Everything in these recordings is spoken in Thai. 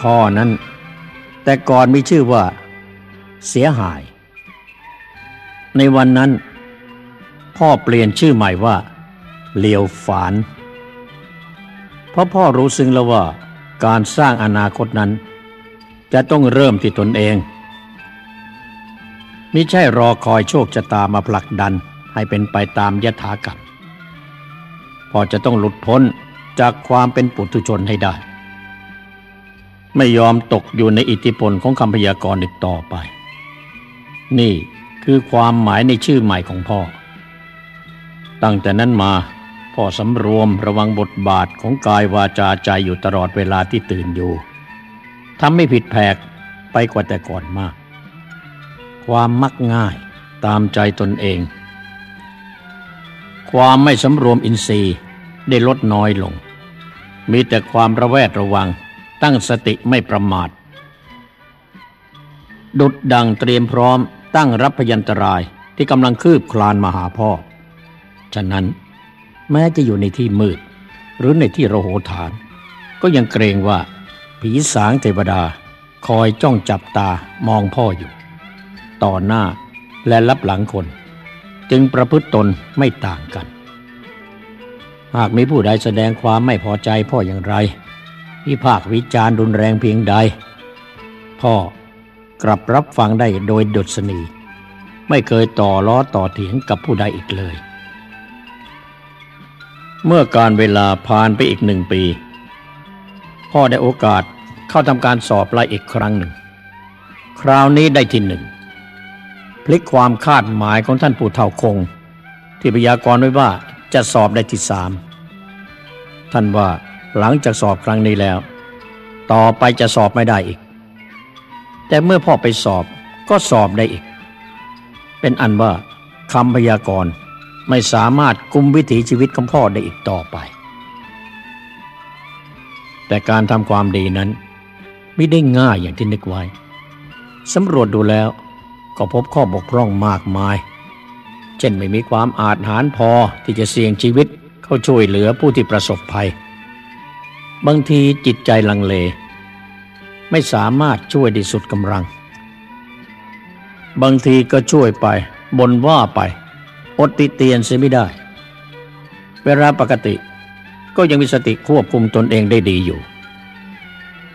พ่อนั้น แต่ก่อนมีชื่อว่า เสียหาย ในวันนั้น พ่อเปลี่ยนชื่อใหม่ว่าเลียวฝาน เพราะพ่อรู้ซึ้งแล้วว่าการสร้างอนาคตนั้น จะต้องเริ่มที่ตนเองมิใช่รอคอยโชคชะตามาผลักดันให้เป็นไปตามยถากรรมพ่อจะต้องหลุดพ้นจากความเป็นปุถุชนให้ได้ ไม่ยอมตกอยู่ในอิทธิพลของคำพยากรณ์อีกต่อไป นี่คือความหมายในชื่อใหม่ของพ่อ ตั้งแต่นั้นมาพ่อสำรวมระวังบทบาทของกายวาจาใจอยู่ตลอดเวลาที่ตื่นอยู่ทำไม่ผิดแผกไปกว่าแต่ก่อนมาก ความมักง่ายตามใจตนเอง ความไม่สำรวมอินทรีย์ได้ลดน้อยลง มีแต่ความระแวดระวัง ตั้งสติไม่ประมาท ดุดดังเตรียมพร้อม ตั้งรับพยันตรายที่กำลังคืบคลานมาหาพ่อ ฉะนั้นแม้จะอยู่ในที่มืด หรือในที่ระโหฐาน ก็ยังเกรงว่า ผีสางเทวดาคอยจ้องจับตามองพ่ออยู่ ต่อหน้าและรับหลังคน จึงประพฤติตนไม่ต่างกัน หากมีผู้ใดแสดงความไม่พอใจพ่ออย่างไร วิพากวิจารณ์รุนแรงเพียงใด พ่อกลับรับฟังได้โดยดุษณี ไม่เคยต่อล้อต่อเถียงกับผู้ใดอีกเลย เมื่อการเวลาผ่านไปอีกหนึ่งปี พ่อได้โอกาสเข้าทำการสอบไล่อีกครั้งหนึ่ง คราวนี้ได้ที่หนึ่งพลิกความคาดหมายของท่านปู่เท่าคง ที่พยากรณ์ไว้ว่าจะสอบได้ที่สามท่านว่า หลังจากสอบครั้งนี้แล้ว ต่อไปจะสอบไม่ได้อีก แต่เมื่อพ่อไปสอบก็สอบได้อีก เป็นอันว่าคำพยากรณ์ไม่สามารถกุมวิถีชีวิตของพ่อได้อีกต่อไป แต่การทำความดีนั้น ไม่ได้ง่ายอย่างที่นึกไว้สำรวจดูแล้วก็พบข้อบกพร่องมากมาย เช่นไม่มีความอาจหารพอที่จะเสี่ยงชีวิตเข้าช่วยเหลือผู้ที่ประสบภัย บางทีจิตใจลังเล ไม่สามารถช่วยได้สุดกำลัง บางทีก็ช่วยไปบนว่าไป อดติเตียนเสียไม่ได้ เวลาปกติก็ยังมีสติควบคุมตนเองได้ดีอยู่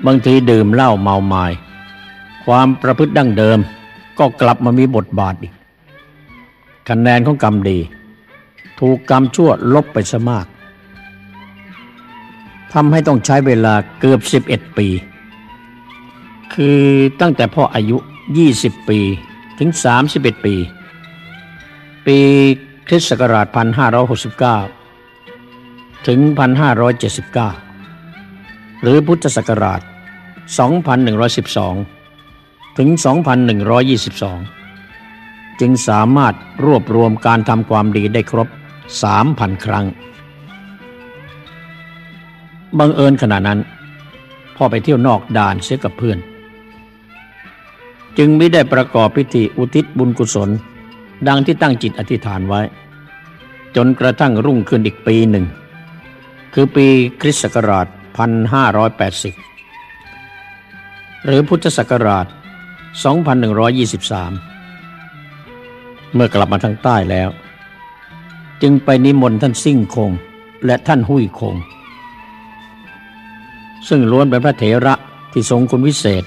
บางทีดื่มเหล้าเมาไมา้ความประพฤติดั้งเดิมก็กลับมามีบทบาทอีกคะแนนของกรรมดี ถูกกรรมชั่วลบไปซะมาก ทำให้ต้องใช้เวลาเกือบ 11 ปี คือตั้งแต่พ่ออายุ 20 ปีถึง 31 ปี ปีคริสต์ศักราช 1569 ถึง 1579 หรือพุทธศักราช 2112 ถึง 2122 จึงสามารถรวบรวมการทำความดีได้ครบ 3,000 ครั้ง บังเอิญขณะนั้น พ่อไปเที่ยวนอกด่านเสียกับเพื่อน จึงไม่ได้ประกอบพิธีอุทิศบุญกุศล ดังที่ตั้งจิตอธิษฐานไว้ จนกระทั่งรุ่งขึ้นอีกปีหนึ่ง คือปีคริสต์ศักราช 1580 หรือพุทธศักราช 2123เมื่อกลับมาทางใต้แล้ว จึงไปนิมนต์ท่านซิ่งคง และท่านหุยคง ซึ่งล้วนเป็นพระเถระที่ทรงคุณวิเศษ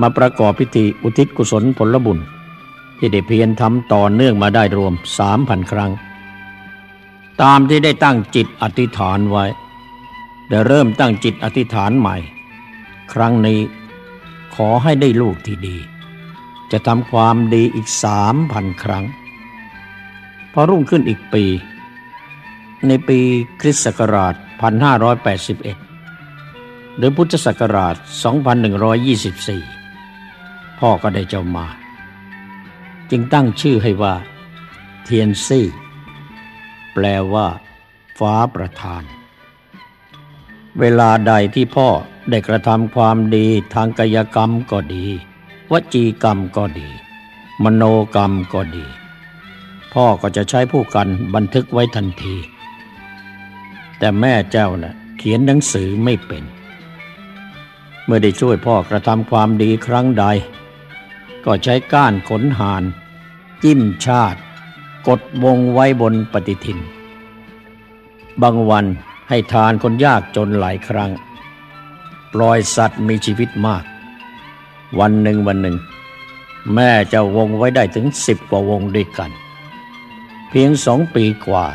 มาประกอบพิธีอุทิศกุศลผลบุญ ที่ได้เพียรทำต่อเนื่องมาได้รวมสามพันครั้ง ตามที่ได้ตั้งจิตอธิษฐานไว้ได้เริ่มตั้งจิตอธิษฐานใหม่ ครั้งนี้ขอให้ได้ลูกที่ดี จะทำความดีอีกสามพันครั้ง พอรุ่งขึ้นอีกปี ในปีคริสต์ศักราช 1581 หรือพุทธศักราช 2124 พ่อก็ได้เจ้ามา จึงตั้งชื่อให้ว่า เทียนซี่ แปลว่า ฟ้าประทาน เวลาใดที่พ่อได้กระทำความดีทางกายกรรมก็ดี วจีกรรมก็ดี มโนกรรมก็ดี พ่อก็จะใช้ผู้กันบันทึกไว้ทันที แต่แม่เจ้านะ่ะเขียนหนังสือไม่เป็น เมื่อได้ช่วยพ่อกระทำความดีครั้งใด ก็ใช้ก้านขนหาน จิ้มชาติ กดวงไว้บนปฏิทิน บางวันให้ทานคนยากจนหลายครั้ง ปล่อยสัตว์มีชีวิตมาก วันหนึ่งวันหนึ่ง แม่จะวงไว้ได้ถึงสิบกว่าวงด้วยกัน เพียงสองปีกว่า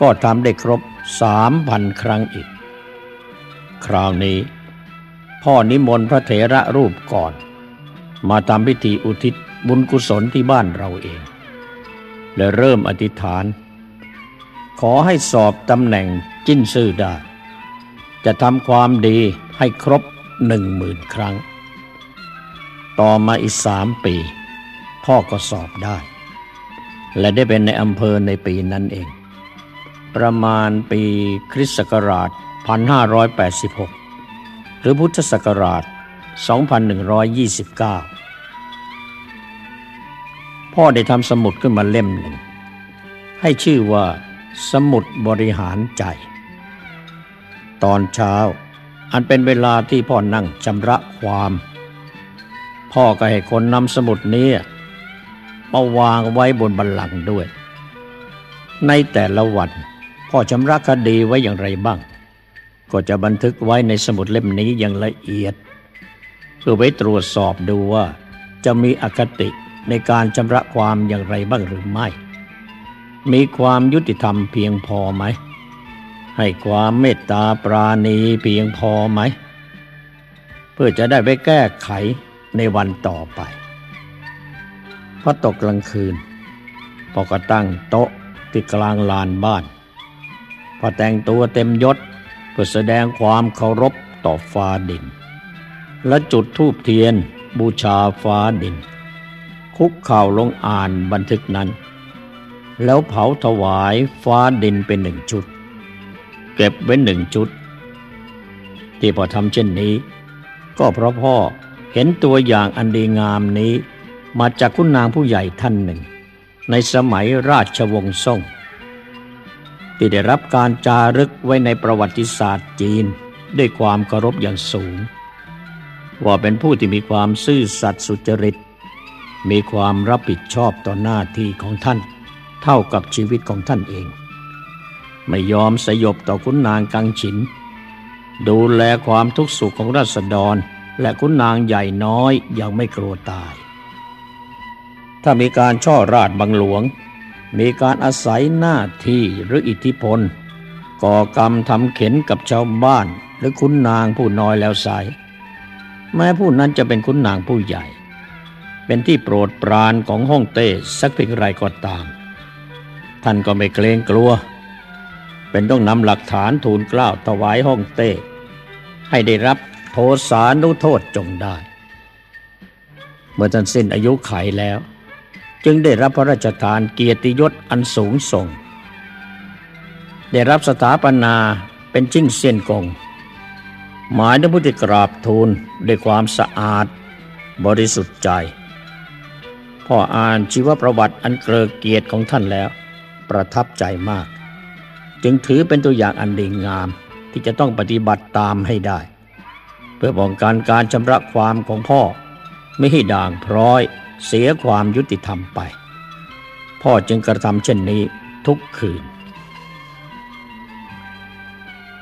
ก็ทำได้ครบสามพันครั้งอีก คราวนี้ พ่อนิมนต์พระเถระรูปก่อน มาทำพิธีอุทิศบุญกุศลที่บ้านเราเอง และเริ่มอธิษฐาน ขอให้สอบตำแหน่งจิ้นซื่อได้ จะทำความดีให้ครบหนึ่งหมื่นครั้ง ต่อมาอีกสามปี พ่อก็สอบได้ และได้เป็นในอำเภอในปีนั้นเอง ประมาณปีคริสต์ศักราช 1586ห รือพุทธศักราช 2129 พ่อได้ทำสมุดขึ้นมาเล่มหนึ่ง ให้ชื่อว่า สมุดบริหารใจ ตอนเช้า อันเป็นเวลาที่พ่อนั่งชำระความ พ่อก็ให้คนนำสมุดนี้มาวางไว้บนบันลังก์ด้วย ในแต่ละวันพ่อชำระคดีไว้อย่างไรบ้าง ก็จะบันทึกไว้ในสมุดเล่มนี้อย่างละเอียด เพื่อไว้ตรวจสอบดูว่า จะมีอคติในการชำระความอย่างไรบ้างหรือไม่ มีความยุติธรรมเพียงพอไหม ให้ความเมตตาปราณีเพียงพอไหม เพื่อจะได้ไปแก้ไขในวันต่อไปพอตกกลางคืนพอก็ตั้งโต๊ะที่กลางลานบ้าน พอแต่งตัวเต็มยศ พื่อแสดงความเคารพต่อฟ้าดิน และจุดธูปเทียนบูชาฟ้าดิน คุกเข่าลงอ่านบันทึกนั้น แล้วเผาถวายฟ้าดินเป็นหนึ่งชุด เก็บไว้หนึ่งชุด ที่พอทำเช่นนี้ ก็เพราะพ่อเห็นตัวอย่างอันดีงามนี้ มาจากคุณนางผู้ใหญ่ท่านหนึ่ง ในสมัยราชวงศ์ซ่ง ที่ได้รับการจารึกไว้ในประวัติศาสตร์จีน ด้วยความเคารพอย่างสูง ว่าเป็นผู้ที่มีความซื่อสัตย์สุจริต มีความรับผิดชอบต่อหน้าที่ของท่าน เท่ากับชีวิตของท่านเอง ไม่ยอมสยบต่อคุณนางกังฉิน ดูแลความทุกข์สุขของราษฎร และคุณนางใหญ่น้อยอย่างไม่กลัวตาย ถ้ามีการช่อราดบังหลวง มีการอาศัยหน้าที่หรืออิทธิพล ก่อกรรมทำเข็นกับชาวบ้าน หรือคุณนางผู้น้อยแล้วใสแม้ผู้นั้นจะเป็นคุณนางผู้ใหญ่ เป็นที่โปรดปรานของห้องเต้สักเพียงไรก็ตาม ท่านก็ไม่เกรงกลัว เป็นต้องนำหลักฐานทูลกล้าวถวายห้องเต้ ให้ได้รับโทสานุโทษจงได้ เมื่อท่านสิ้นอายุไขแล้ว จึงได้รับพระราชทานเกียรติยศอันสูงส่ง ได้รับสถาปนาเป็นจิ้งเซียนกง หมายถึงผู้ที่กราบทูลด้วยความสะอาดบริสุทธิ์ใจ พ่ออ่านชีวประวัติอันเกลือเกียรติของท่านแล้ว ประทับใจมาก จึงถือเป็นตัวอย่างอันดีงามที่จะต้องปฏิบัติตามให้ได้ เพื่อป้องกันการชำระความของพ่อไม่ให้ด่างพร้อย เสียความยุติธรรมไป พ่อจึงกระทำเช่นนี้ทุกคืน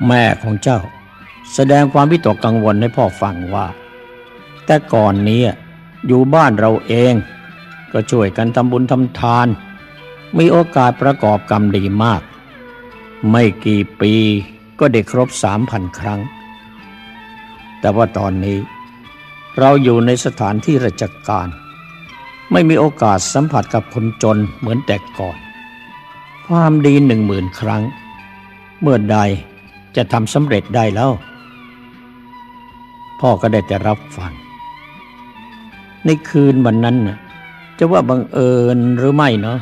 แม่ของเจ้าแสดงความวิตกกังวลให้พ่อฟังว่า แต่ก่อนนี้อยู่บ้านเราเอง ก็ช่วยกันทำบุญทำทาน มีโอกาสประกอบกรรมดีมาก ไม่กี่ปีก็ได้ครบสามพันครั้ง แต่ว่าตอนนี้เราอยู่ในสถานที่ราชการ ไม่มีโอกาสสัมผัสกับคนจนเหมือนแต่ก่อน ความดีหนึ่งหมื่นครั้ง เมื่อใดจะทำสำเร็จได้แล้ว พ่อก็ได้แต่รับฟัง ในคืนวันนั้นน่ะจะว่าบังเอิญหรือไม่เนาะ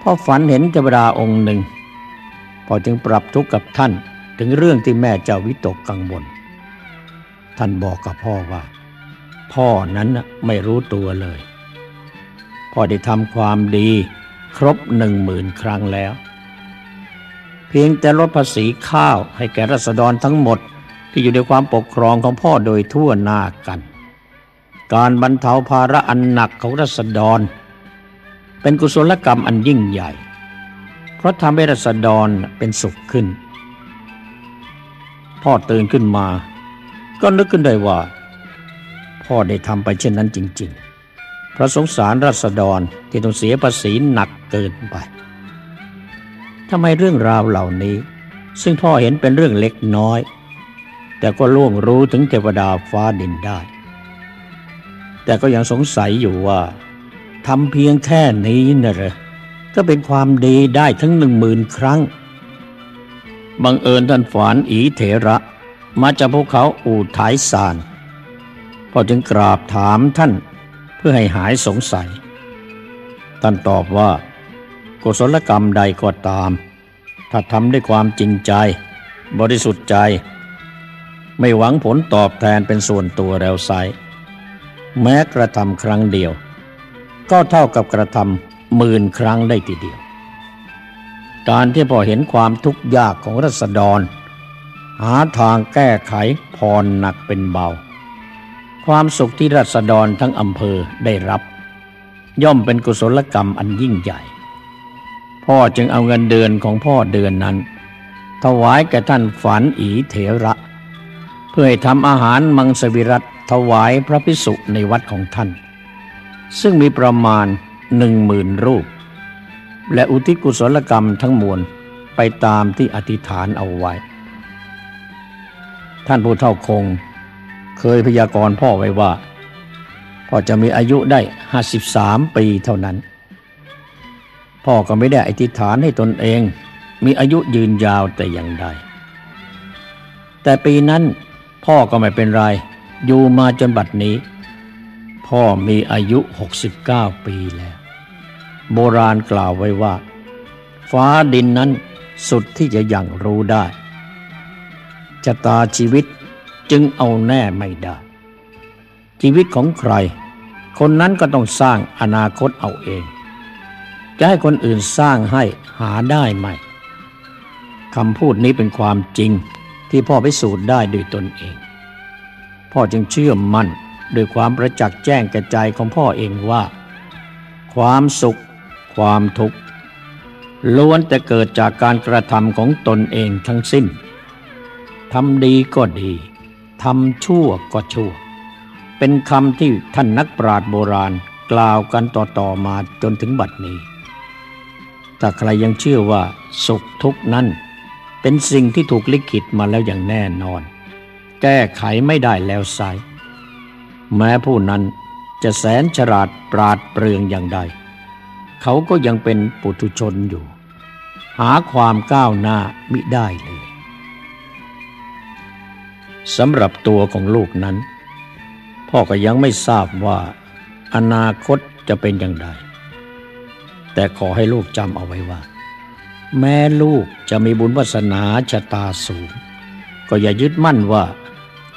พ่อฝันเห็นเทวดาองค์หนึ่ง พอจึงปรับทุกข์กับท่านถึงเรื่องที่แม่เจ้าวิตกกังวลท่านบอกกับพ่อว่า พ่อนั้นไม่รู้ตัวเลย พ่อได้ทำความดีครบหนึ่งหมื่นครั้งแล้ว เพียงแต่ลดภาษีข้าวให้แก่รัษฎรทั้งหมดที่อยู่ในความปกครองของพ่อโดยทั่วหน้ากัน การบรรเทาภาระอันหนักของรัษฎร เป็นกุศลกรรมอันยิ่งใหญ่ เพราะทำให้รัษฎรเป็นสุขขึ้น พ่อตื่นขึ้นมา ก็นึกขึ้นได้ว่า พ่อได้ทำไปเช่นนั้นจริงๆเพราะสงสารรัษฎรที่ต้องเสียภาษีหนักเกินไปทำไมเรื่องราวเหล่านี้ ซึ่งพ่อเห็นเป็นเรื่องเล็กน้อย แต่ก็ล่วงรู้ถึงเทวดาฟ้าดินได้ แต่ก็ยังสงสัยอยู่ว่าทำเพียงแค่นี้นะเหรอก็เป็นความดีได้ทั้งหนึ่งหมื่นครั้งบังเอิญท่านฝานอีเถระ มาจากภูเขาอู่ทายสาน พอจึงกราบถามท่านเพื่อให้หายสงสัย ท่านตอบว่า กุศลกรรมใดก็ตาม ถ้าทำด้วยความจริงใจ บริสุทธิ์ใจ ไม่หวังผลตอบแทนเป็นส่วนตัวแล้วไซแม้กระทำครั้งเดียว ก็เท่ากับกระทำหมื่นครั้งได้ทีเดียว การที่พอเห็นความทุกข์ยากของรัษฎร หาทางแก้ไขพรหนักเป็นเบา ความสุขที่รัษฎรทั้งอำเภอได้รับ ย่อมเป็นกุศลกรรมอันยิ่งใหญ่ พ่อจึงเอาเงินเดือนของพ่อเดือนนั้น ถวายแก่ท่านฝันอีเถระ เพื่อให้ทำอาหารมังสวิรัตถวายพระพิสุในวัดของท่าน ซึ่งมีประมาณหนึ่งหมื่นรูป และอุทิศกุศลกรรมทั้งมวลไปตามที่อธิษฐานเอาไว้ ท่านผู้เท่าคง เคยพยากรณ์พ่อไว้ว่า พ่อจะมีอายุได้ห้าสิบสามปีเท่านั้น พ่อก็ไม่ได้อธิษฐานให้ตนเอง มีอายุยืนยาวแต่อย่างใด แต่ปีนั้นพ่อก็ไม่เป็นไร อยู่มาจนบัดนี้ พ่อมีอายุ 69 ปีแล้ว โบราณกล่าวไว้ว่า ฟ้าดินนั้นสุดที่จะยังรู้ได้ชะตาชีวิต จึงเอาแน่ไม่ได้ ชีวิตของใคร คนนั้นก็ต้องสร้างอนาคตเอาเอง จะให้คนอื่นสร้างให้หาได้ไหมคำพูดนี้เป็นความจริงที่พ่อพิสูจน์ได้ด้วยตนเอง พ่อจึงเชื่อมั่นด้วยความประจักษ์แจ้งก่ใจายของพ่อเองว่า ความสุข ความทุกข์ล้วนแต่เกิดจากการกระทำของตนเองทั้งสิ้นทำดีก็ดี ทำชั่วก็ชั่ว เป็นคำที่ท่านนักปราชญ์โบราณกล่าวกันต่อๆมาจนถึงบัดนี้ ถ้าใครยังเชื่อว่า สุขทุกนั้น เป็นสิ่งที่ถูกลิขิตมาแล้วอย่างแน่นอน แก้ไขไม่ได้แล้วไซแม้ผู้นั้นจะแสนฉลาดปราดเปรื่องอย่างใด เขาก็ยังเป็นปุถุชนอยู่ หาความก้าวหน้ามิได้เลย สำหรับตัวของลูกนั้น พ่อก็ยังไม่ทราบว่าอนาคตจะเป็นอย่างไร แต่ขอให้ลูกจำเอาไว้ว่า แม้ลูกจะมีบุญวาสนาชะตาสูง ก็อย่ายึดมั่นว่า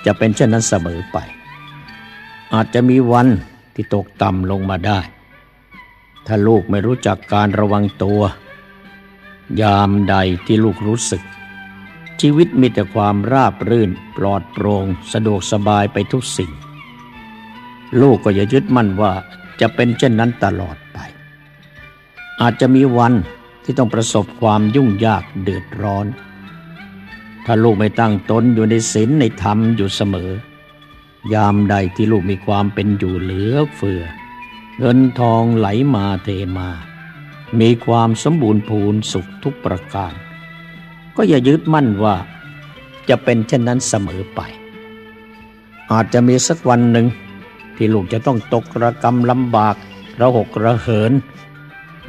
จะเป็นเช่นนั้นเสมอไป อาจจะมีวันที่ตกต่ำลงมาได้ ถ้าลูกไม่รู้จักการระวังตัว ยามใดที่ลูกรู้สึก ชีวิตมีแต่ความราบรื่น ปลอดโปร่งสะดวกสบายไปทุกสิ่ง ลูกก็อย่ายึดมั่นว่าจะเป็นเช่นนั้นตลอดไป อาจจะมีวันที่ต้องประสบความยุ่งยากเดือดร้อน ถ้าลูกไม่ตั้งตนอยู่ในศีลในธรรมอยู่เสมอ ยามใดที่ลูกมีความเป็นอยู่เหลือเฟือ เงินทองไหลมาเทมา มีความสมบูรณ์พูนสุขทุกประการ ก็อย่ายึดมั่นว่าจะเป็นเช่นนั้นเสมอไป อาจจะมีสักวันหนึ่งที่ลูกจะต้องตกระกรรมลำบาก ระหกระเหิน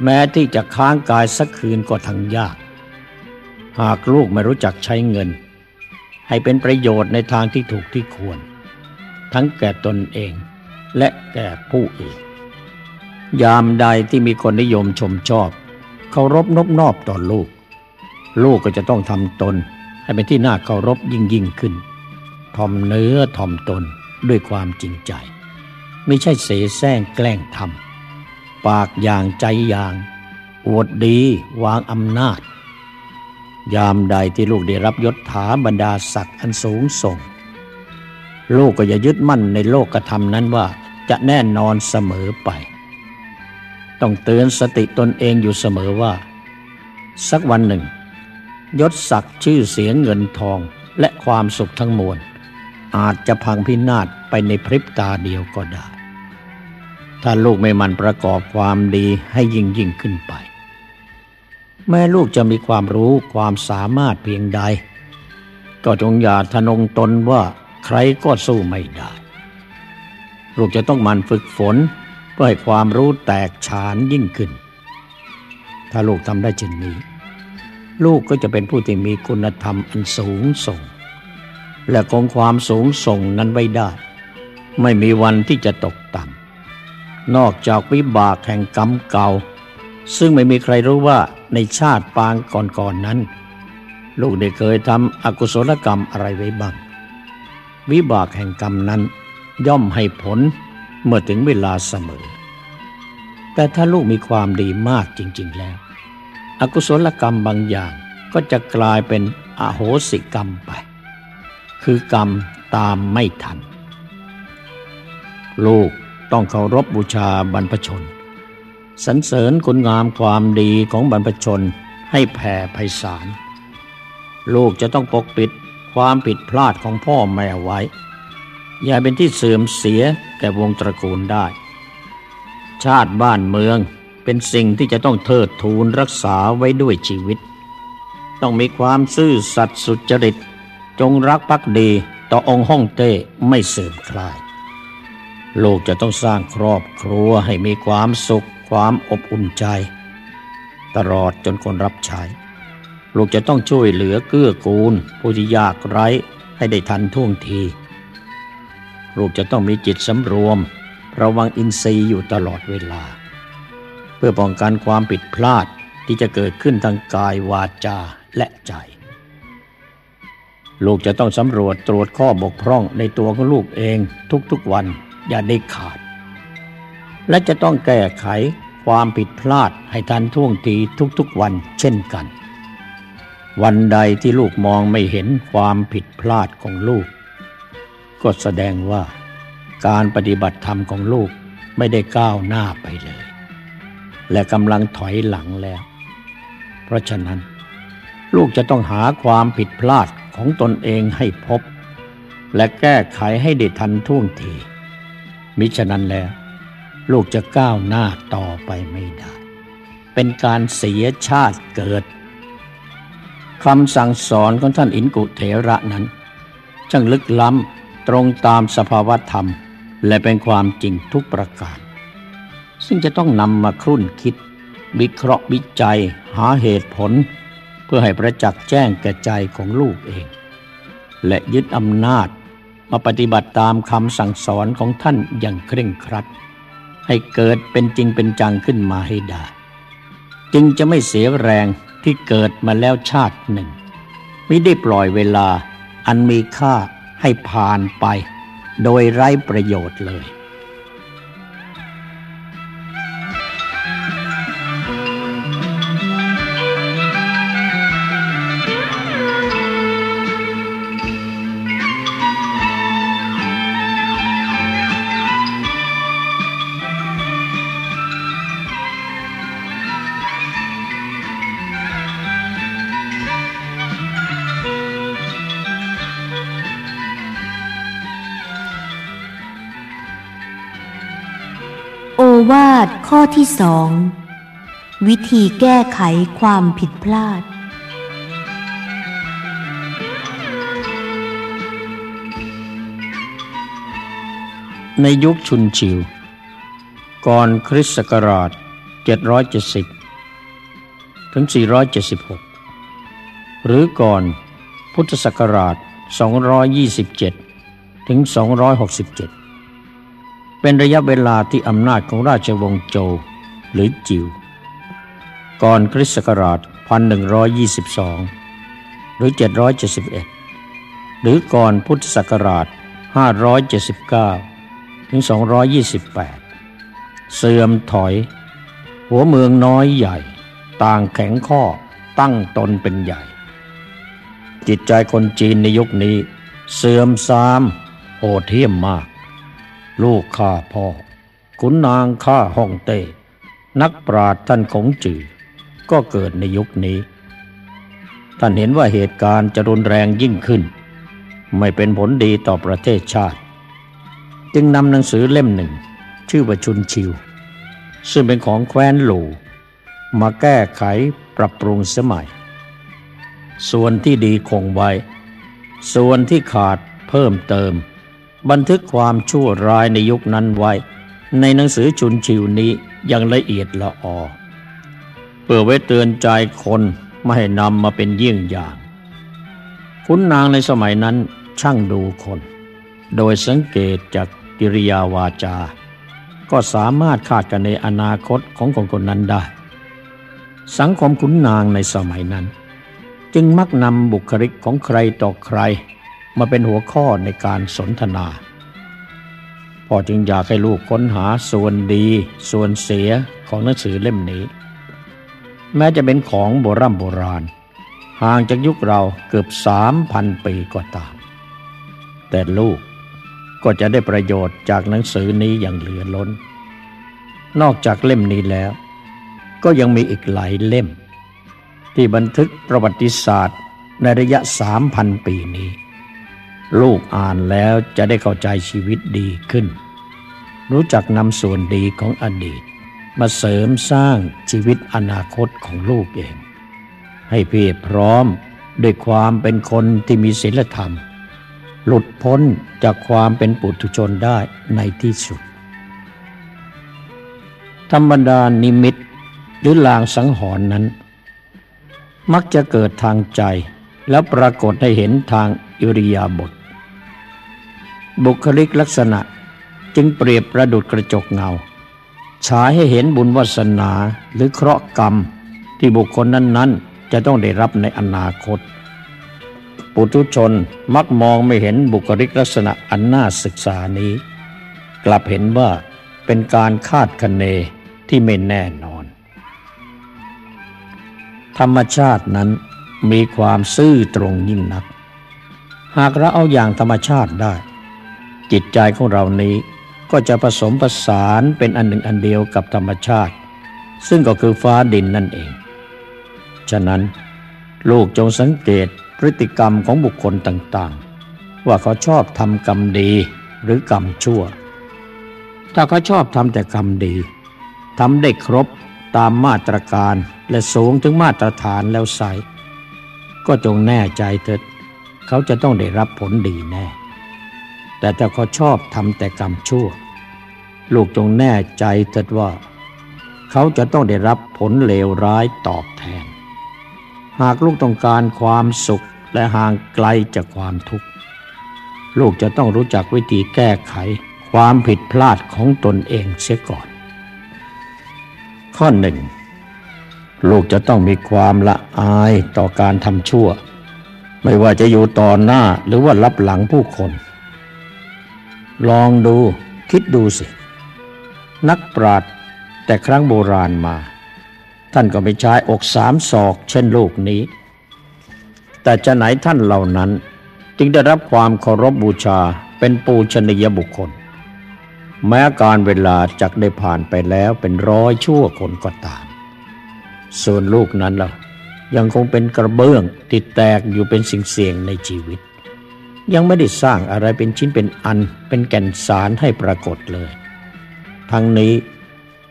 แม้ที่จะค้างกายสักคืนก็ทั้งยาก หากลูกไม่รู้จักใช้เงิน ให้เป็นประโยชน์ในทางที่ถูกที่ควร ทั้งแก่ตนเองและแก่ผู้อื่น ยามใดที่มีคนนิยมชมชอบเคารพนบนอบต่อลูก ลูกก็จะต้องทำตน ให้เป็นที่น่าเคารพยิ่งยิ่งขึ้นทอมเนื้อทอมตนด้วยความจริงใจ ไม่ใช่เสแสร้งแกล้งทำปากอย่างใจอย่าง อวดดีวางอำนาจ ยามใดที่ลูกได้รับยศถาบรรดาศักดิ์อันสูงส่ง ลูกก็อย่ายึดมั่นในโลกกระทำนั้นว่าจะแน่นอนเสมอไป ต้องเตือนสติตนเองอยู่เสมอว่า สักวันหนึ่ง ยศศักดิ์ชื่อเสียงเงินทองและความสุขทั้งมวล อาจจะพังพินาศไปในพริบตาเดียวก็ได้ ถ้าลูกไม่มันประกอบความดีให้ยิ่งยิ่งขึ้นไป แม่ลูกจะมีความรู้ความสามารถเพียงใด ก็จงอย่าทะนงตนว่าใครก็สู้ไม่ได้ ลูกจะต้องมันฝึกฝนเพื่อให้ความรู้แตกฉานยิ่งขึ้น ถ้าลูกทำได้เช่นนี้ ลูกก็จะเป็นผู้ที่มีคุณธรรมอันสูงส่ง และคงความสูงส่งนั้นไว้ได้ ไม่มีวันที่จะตกต่ำนอกจากวิบากแห่งกรรมเก่า ซึ่งไม่มีใครรู้ว่าในชาติปางก่อนๆนนั้น ลูกได้เคยทำอกุศลกรรมอะไรไว้บ้าง วิบากแห่งกรรมนั้นย่อมให้ผลเมื่อถึงเวลาเสมอ แต่ถ้าลูกมีความดีมากจริง ๆแล้ว อกุศลกรรมบางอย่างก็จะกลายเป็นอโหสิกรรมไป คือกรรมตามไม่ทัน ลูกต้องเคารพบบูชาบรรพชนสรรเสริญคุณงามความดีของบรรพชนให้แผ่ไพศาล ลูกจะต้องปกปิดความผิดพลาดของพ่อแม่ไว้ อย่าเป็นที่เสื่อมเสียแก่วงตระกูลได้ ชาติบ้านเมือง เป็นสิ่งที่จะต้องเทิดทูนรักษาไว้ด้วยชีวิต ต้องมีความซื่อสัตย์สุจริต จงรักภักดีต่อองค์ฮ่องเต้ไม่เสื่อมคลายโลกจะต้องสร้างครอบครัวให้มีความสุข ความอบอุ่นใจ ตลอดจนคนรับใช้ ลูกจะต้องช่วยเหลือเกื้อกูล ผู้ที่ยากไร้ให้ได้ทันท่วงที ลูกจะต้องมีจิตสำรวม ระวังอินทรีย์อยู่ตลอดเวลา พื่อป้องกันความผิดพลาดที่จะเกิดขึ้นทางกายวาจาและใจ ลูกจะต้องสำรวจตรวจข้อบกพร่องในตัวของลูกเองทุกๆวันอย่าได้ขาด และจะต้องแก้ไขความผิดพลาดให้ทันท่วงทีทุกๆวันเช่นกัน วันใดที่ลูกมองไม่เห็นความผิดพลาดของลูก ก็แสดงว่าการปฏิบัติธรรมของลูกไม่ได้ก้าวหน้าไปเลย และกำลังถอยหลังแล้ว เพราะฉะนั้น ลูกจะต้องหาความผิดพลาดของตนเองให้พบ และแก้ไขให้ได้ทันท่วงที มิฉะนั้นแล้ว ลูกจะก้าวหน้าต่อไปไม่ได้ เป็นการเสียชาติเกิดคำสั่งสอนของท่านอินกุเถระนั้นช่างลึกล้ำตรงตามสภาวธรรม และเป็นความจริงทุกประการ ซึ่งจะต้องนำมาครุ่นคิด วิเคราะห์วิจัย หาเหตุผล เพื่อให้ประจักษ์แจ้งแก่ใจของลูกเอง และยึดอำนาจมาปฏิบัติตามคำสั่งสอนของท่านอย่างเคร่งครัด ให้เกิดเป็นจริงเป็นจังขึ้นมาให้ได้ จึงจะไม่เสียแรงที่เกิดมาแล้วชาติหนึ่ง ไม่ได้ปล่อยเวลาอันมีค่าให้ผ่านไป โดยไร้ประโยชน์เลย ดข้อที่สอง วิธีแก้ไขความผิดพลาด ในยุคชุนชิว ก่อนคริสต์ศักราช 770 ถึง 476 หรือก่อนพุทธศักราช 227 ถึง 267 เป็นระยะเวลาที่อำนาจของราชวงศ์โจวหรือจิว ก่อนคริสต์ศักราช 1122 หรือ 771 หรือก่อนพุทธศักราช 579 ถึง 228 เสื่อมถอย หัวเมืองน้อยใหญ่ ต่างแข็งข้อตั้งตนเป็นใหญ่ จิตใจคนจีนในยุคนี้ เสื่อมทรามโหดเหี้ยมมาก ลูกข้าพ่อขุนนางข้าฮ่องเต้ นักปราชญ์ท่านคงจือ ก็เกิดในยุคนี้ ท่านเห็นว่าเหตุการณ์จะรุนแรงยิ่งขึ้น ไม่เป็นผลดีต่อประเทศชาติ จึงนำหนังสือเล่มหนึ่ง ชื่อว่าชุนชิว ซึ่งเป็นของแคว้นหลูมาแก้ไขปรับปรุงสมัย ส่วนที่ดีคงไว้ ส่วนที่ขาดเพิ่มเติม บันทึกความชั่วร้ายในยุคนั้นไว้ ในหนังสือชุนชิวนี้อย่างละเอียดละออเพื่อไว้เตือนใจคนไม่ให้นำมาเป็นเยี่ยงอย่าง คุณนางในสมัยนั้นช่างดูคน โดยสังเกตจากกิริยาวาจา ก็สามารถคาดกันในอนาคตของคนคนนั้นได้ สังคมขุนนางในสมัยนั้น จึงมักนำบุคลิกของใครต่อใคร มาเป็นหัวข้อในการสนทนาพ่อจึงอยากให้ลูกค้นหาส่วนดี ส่วนเสียของหนังสือเล่มนี้ แม้จะเป็นของโบรโบราณ ห่างจากยุคเราเกือบสามพันปีก็ตาม แต่ลูกก็จะได้ประโยชน์จากหนังสือนี้อย่างเหลือล้น นอกจากเล่มนี้แล้ว ก็ยังมีอีกหลายเล่ม ที่บันทึกประวัติศาสตร์ในระยะสามพันปีนี้ ลูกอ่านแล้วจะได้เข้าใจชีวิตดีขึ้น รู้จักนำส่วนดีของอดีต มาเสริมสร้างชีวิตอนาคตของลูกเอง ให้เพียรพร้อมด้วยความเป็นคนที่มีศีลธรรม หลุดพ้นจากความเป็นปุถุชนได้ในที่สุด ธรรมดานิมิตหรือลางสังหรณ์นั้น มักจะเกิดทางใจแล้วปรากฏให้เห็นทางอิริยาบถ บุคลิกลักษณะจึงเปรียบประดุดกระจกเงา ฉายให้เห็นบุญวาสนาหรือเคราะห์กรรมที่บุคคลนั้นๆ จะต้องได้รับในอนาคต ปุถุชนมักมองไม่เห็นบุคลิกลักษณะอันน่าศึกษานี้ กลับเห็นว่าเป็นการคาดคะเนที่ไม่แน่นอน ธรรมชาตินั้นมีความซื่อตรงยิ่งนัก หากเราเอาอย่างธรรมชาติได้ จิตใจของเรานี้ก็จะผสมผสานเป็นอันหนึ่งอันเดียวกับธรรมชาติ ซึ่งก็คือฟ้าดินนั่นเอง ฉะนั้น ลูกจงสังเกตพฤติกรรมของบุคคลต่างๆ ว่าเขาชอบทำกรรมดีหรือกรรมชั่ว ถ้าเขาชอบทำแต่กรรมดีทำได้ครบตามมาตรการและสูงถึงมาตรฐานแล้วใสก็จงแน่ใจเถิดเขาจะต้องได้รับผลดีแน่ แต่ถ้าเขาชอบทำแต่กรรมชั่ว ลูกจงแน่ใจเถิดว่า เขาจะต้องได้รับผลเลวร้ายตอบแทน หากลูกต้องการความสุขและห่างไกลจากความทุกข์ ลูกจะต้องรู้จักวิธีแก้ไขความผิดพลาดของตนเองเสียก่อน ข้อหนึ่งลูกจะต้องมีความละอายต่อการทำชั่ว ไม่ว่าจะอยู่ต่อหน้าหรือว่ารับหลังผู้คน ลองดูคิดดูสิ นักปราชญ์แต่ครั้งโบราณมา ท่านก็ไม่ใช้อกสามศอกเช่นลูกนี้ แต่จะไหนท่านเหล่านั้น จึงได้รับความเคารพบบูชาเป็นปูชนียบุคคล แม้การเวลาจักได้ผ่านไปแล้วเป็นร้อยชั่วคนก็ตาม ส่วนลูกนั้นล่ะยังคงเป็นกระเบื้องติดแตกอยู่เป็นสิ่งเสี่ยงในชีวิต ยังไม่ได้สร้างอะไรเป็นชิ้นเป็นอันเป็นแก่นสารให้ปรากฏเลย ทั้งนี้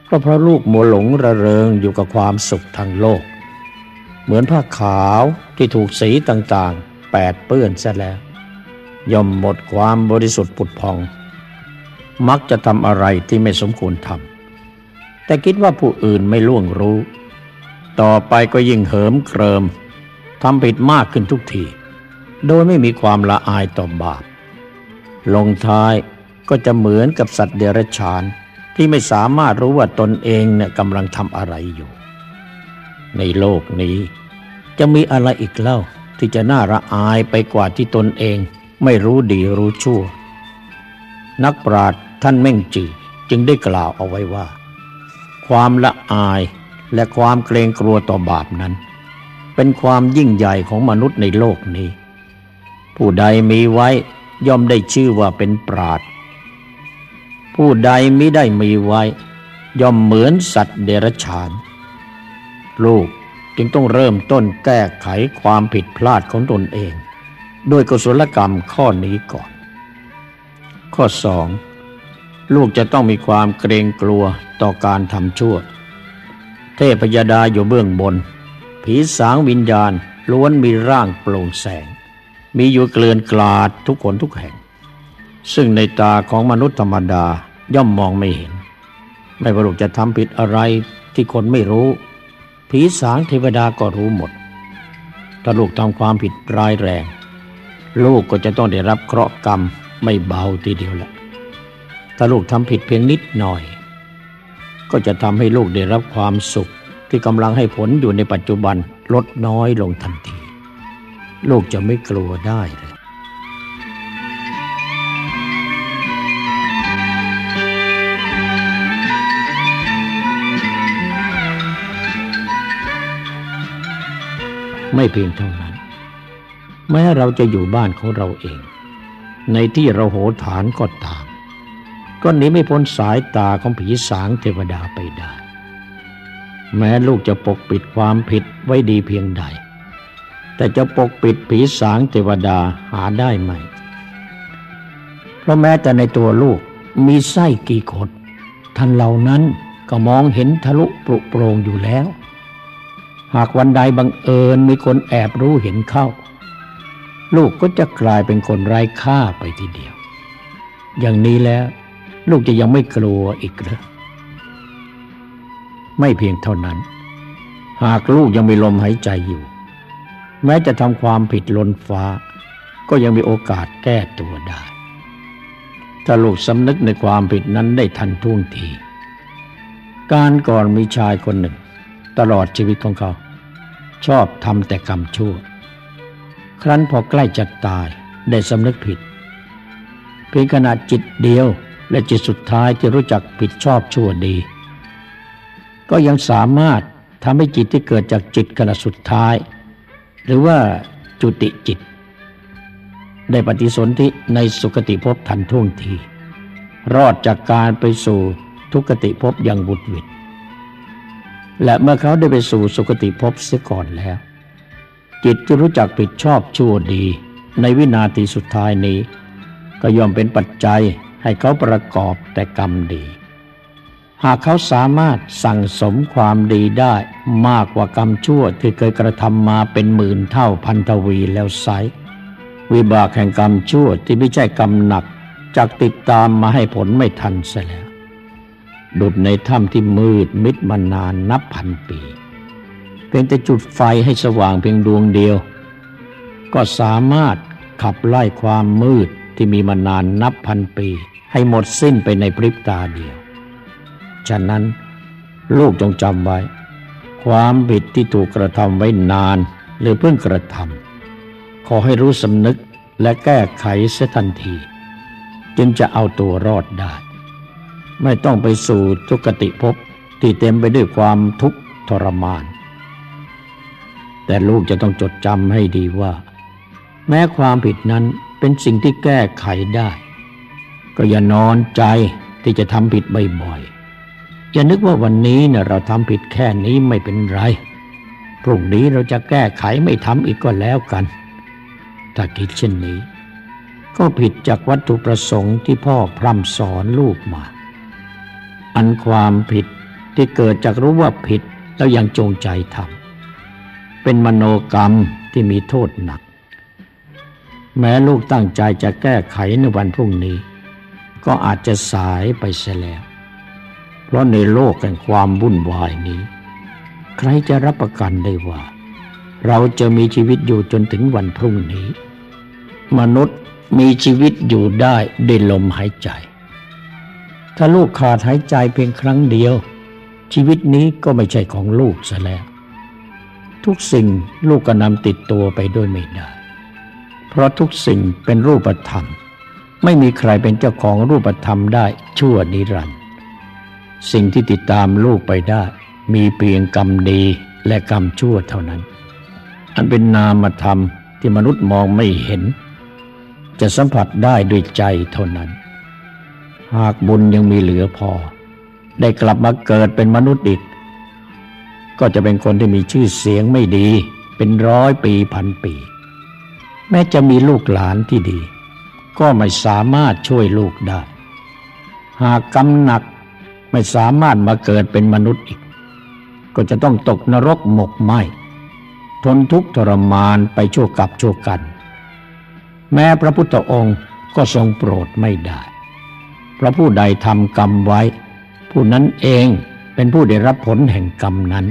ก็เพราะลูกมัวหลงระเริงอยู่กับความสุขทางโลก เหมือนผ้าขาวที่ถูกสีต่างๆ แปดเปื้อนซะแล้ว ย่อมหมดความบริสุทธิ์ผุดพอง มักจะทำอะไรที่ไม่สมควรทำแต่คิดว่าผู้อื่นไม่ล่วงรู้ ต่อไปก็ยิ่งเหิมเกริมทำผิดมากขึ้นทุกที โดยไม่มีความละอายต่อบาป ลงท้ายก็จะเหมือนกับสัตว์เดรัจฉานที่ไม่สามารถรู้ว่าตนเองเนี่ยกำลังทำอะไรอยู่ ในโลกนี้ จะมีอะไรอีกเล่าที่จะน่าระอายไปกว่าที่ตนเองไม่รู้ดีรู้ชั่ว นักปราชญ์ท่านเม่งจือจึงได้กล่าวเอาไว้ว่า ความละอายและความเกรงกลัวต่อบาปนั้น เป็นความยิ่งใหญ่ของมนุษย์ในโลกนี้ ผู้ใดมีไว้ย่อมได้ชื่อว่าเป็นปราดผู้ใดมิได้มีไว้ ย่อมเหมือนสัตว์เดรัจฉาน ลูกจึงต้องเริ่มต้นแก้ไขความผิดพลาดของตนเอง ด้วยกุศลกรรมข้อนี้ก่อน ข้อสองลูกจะต้องมีความเกรงกลัวต่อการทำชั่ว เทพยดาอยู่เบื้องบน ผีสางวิญญาณล้วนมีร่างโปร่งแสง มีอยู่เกลื่อนกลาดทุกคนทุกแห่ง ซึ่งในตาของมนุษย์ธรรมดาย่อมมองไม่เห็น ไม่ว่าลูกจะทำผิดอะไรที่คนไม่รู้ ผีสางเทวดาก็รู้หมด ถ้าลูกทำความผิดร้ายแรง ลูกก็จะต้องได้รับเคราะห์กรรมไม่เบาทีเดียวละถ้าลูกทำผิดเพียงนิดหน่อย ก็จะทำให้ลูกได้รับความสุขที่กำลังให้ผลอยู่ในปัจจุบันลดน้อยลงทันที ลูกจะไม่กลัวได้เลยไม่เพียงเท่านั้น แม้เราจะอยู่บ้านของเราเอง ในที่เราโหฐานก็ตาม ก็หนีไม่พ้นสายตาของผีสางเทวดาไปได้ แม้ลูกจะปกปิดความผิดไว้ดีเพียงใด แต่จะปกปิดผีสางเทวดาหาได้ไหม เพราะแม้แต่ในตัวลูกมีไส้กี่ขดท่านเหล่านั้นก็มองเห็นทะลุปรุโปรงอยู่แล้ว หากวันใดบังเอิญมีคนแอบรู้เห็นเข้า ลูกก็จะกลายเป็นคนไร้ค่าไปทีเดียว อย่างนี้แล้วลูกจะยังไม่กลัวอีกเหรอไม่เพียงเท่านั้น หากลูกยังมีลมหายใจอยู่ แม้จะทำความผิดล้นฟ้า ก็ยังมีโอกาสแก้ตัวได้ ถ้าลูกสำนึกในความผิดนั้นได้ทันท่วงที การก่อนมีชายคนหนึ่ง ตลอดชีวิตของเขา ชอบทำแต่กรรมชั่ว ครั้นพอใกล้จะตายได้สำนึกผิด เพียงขนาจิตเดียวและจิตสุดท้ายที่รู้จักผิดชอบชั่วดี ก็ยังสามารถทำให้จิตที่เกิดจากจิตขณะสุดท้าย หรือว่าจุติจิต ได้ปฏิสนธิในสุคติภพทันท่วงที รอดจากการไปสู่ทุกติภพอย่างบุดวิดและเมื่อเขาได้ไปสู่สุคติภพเสียก่อนแล้ว จิตที่รู้จักผิดชอบชั่วดี ในวินาทีสุดท้ายนี้ ก็ยอมเป็นปัจจัยให้เขาประกอบแต่กรรมดี หากเขาสามารถสั่งสมความดีได้มากกว่ากรรมชั่วที่เคยกระทำมาเป็นหมื่นเท่าพันทวีแล้วไซวิบากแห่งกรรมชั่วที่ไม่ใช่กรรมหนักจากติดตามมาให้ผลไม่ทันเสียแล้ว ดุดในถ้ำที่มืดมิดมานานนับพันปี เพียงแต่จุดไฟให้สว่างเพียงดวงเดียว ก็สามารถขับไล่ความมืดที่มีมานานนับพันปี ให้หมดสิ้นไปในพริบตาเดียว ฉะนั้นลูกจงจำไว้ ความผิดที่ถูกกระทำไว้นาน หรือเพิ่งกระทำขอให้รู้สำนึกและแก้ไขเสียทันที จึงจะเอาตัวรอดได้ ไม่ต้องไปสู่ทุกติภพที่เต็มไปด้วยความทุกข์ทรมาน แต่ลูกจะต้องจดจำให้ดีว่า แม้ความผิดนั้นเป็นสิ่งที่แก้ไขได้ ก็อย่านอนใจที่จะทำผิดบ่อยๆ อย่านึกว่าวันนี้เนะเราทำผิดแค่นี้ไม่เป็นไร พรุ่งนี้เราจะแก้ไขไม่ทำอีกก็แล้วกัน ถ้าคิดเช่นนี้ ก็ผิดจากวัตถุประสงค์ที่พ่อพร่ำสอนลูกมา อันความผิดที่เกิดจากรู้ว่าผิดแล้วยังจงใจทำเป็นมโนกรรมที่มีโทษหนัก แม้ลูกตั้งใจจะแก้ไขในวันพรุ่งนี้ ก็อาจจะสายไปเสียแล้ว ราะในโลกแห่งความวุ่นวายนี้ ใครจะรับประกันได้ว่า เราจะมีชีวิตอยู่จนถึงวันพรุ่งนี้ มนุษย์มีชีวิตอยู่ได้ด้วยลมหายใจ ถ้าลูกขาดหายใจเพียงครั้งเดียว ชีวิตนี้ก็ไม่ใช่ของลูกซะแล้ว ทุกสิ่งลูกก็นำติดตัวไปด้วยไม่ได้ เพราะทุกสิ่งเป็นรูปธรรม ไม่มีใครเป็นเจ้าของรูปธรรมได้ชั่วนิรันดร์ สิ่งที่ติดตามลูกไปได้ มีเพียงกรรมดีและกรรมชั่วเท่านั้น อันเป็นนามธรรมที่มนุษย์มองไม่เห็น จะสัมผัสได้ด้วยใจเท่านั้น หากบุญยังมีเหลือพอ ได้กลับมาเกิดเป็นมนุษย์อีกก็จะเป็นคนที่มีชื่อเสียงไม่ดี เป็นร้อยปีพันปี แม้จะมีลูกหลานที่ดี ก็ไม่สามารถช่วยลูกได้ หากกำหนัก ไม่สามารถมาเกิดเป็นมนุษย์อีก ก็จะต้องตกนรกหมกไหมทนทุกข์ทรมานไปชั่วกับชั่วกัน แม้พระพุทธองค์ก็ทรงโปรดไม่ได้ เพราะผู้ใดทำกรรมไว้ ผู้นั้นเองเป็นผู้ได้รับผลแห่งกรรมนั้น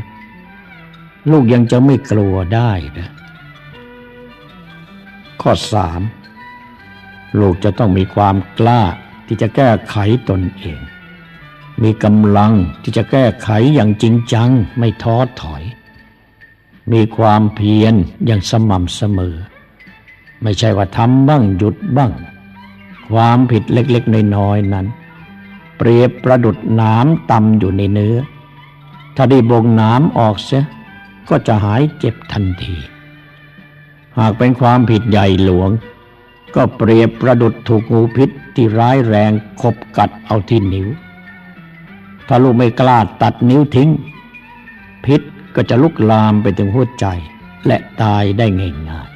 ลูกยังจะไม่กลัวได้นะข้อสามลูกจะต้องมีความกล้าที่จะแก้ไขตนเอง มีกำลังที่จะแก้ไขอย่างจริงจังไม่ท้อถอย มีความเพียรอย่างสม่ำเสมอ ไม่ใช่ว่าทำบ้างหยุดบ้าง ความผิดเล็กๆน้อยๆนั้น เปรียบประดุดน้ำต่ำอยู่ในเนื้อ ถ้าได้บ่งน้ำออกเสียก็จะหายเจ็บทันที หากเป็นความผิดใหญ่หลวง ก็เปรียบประดุดถูกงูพิษที่ร้ายแรงขบกัดเอาที่นิ้ว ถ้าลูกไม่กล้าตัดนิ้วทิ้ง พิษก็จะลุกลามไปถึงหัวใจ และตายได้ง่าย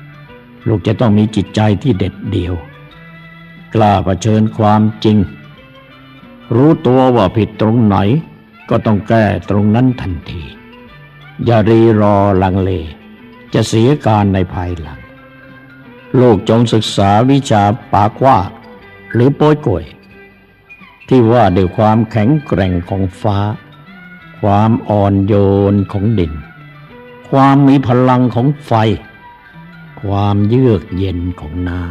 ๆลูกจะต้องมีจิตใจที่เด็ดเดี่ยว กล้าเผชิญความจริง รู้ตัวว่าผิดตรงไหน ก็ต้องแก้ตรงนั้นทันที อย่ารีรอลังเล จะเสียการในภายหลัง ลูกจงศึกษาวิชาปากว่า หรือโป้ยกวย ที่ว่าด้วยความแข็งแกร่งของฟ้า ความอ่อนโยนของดิน ความมีพลังของไฟ ความเยือกเย็นของน้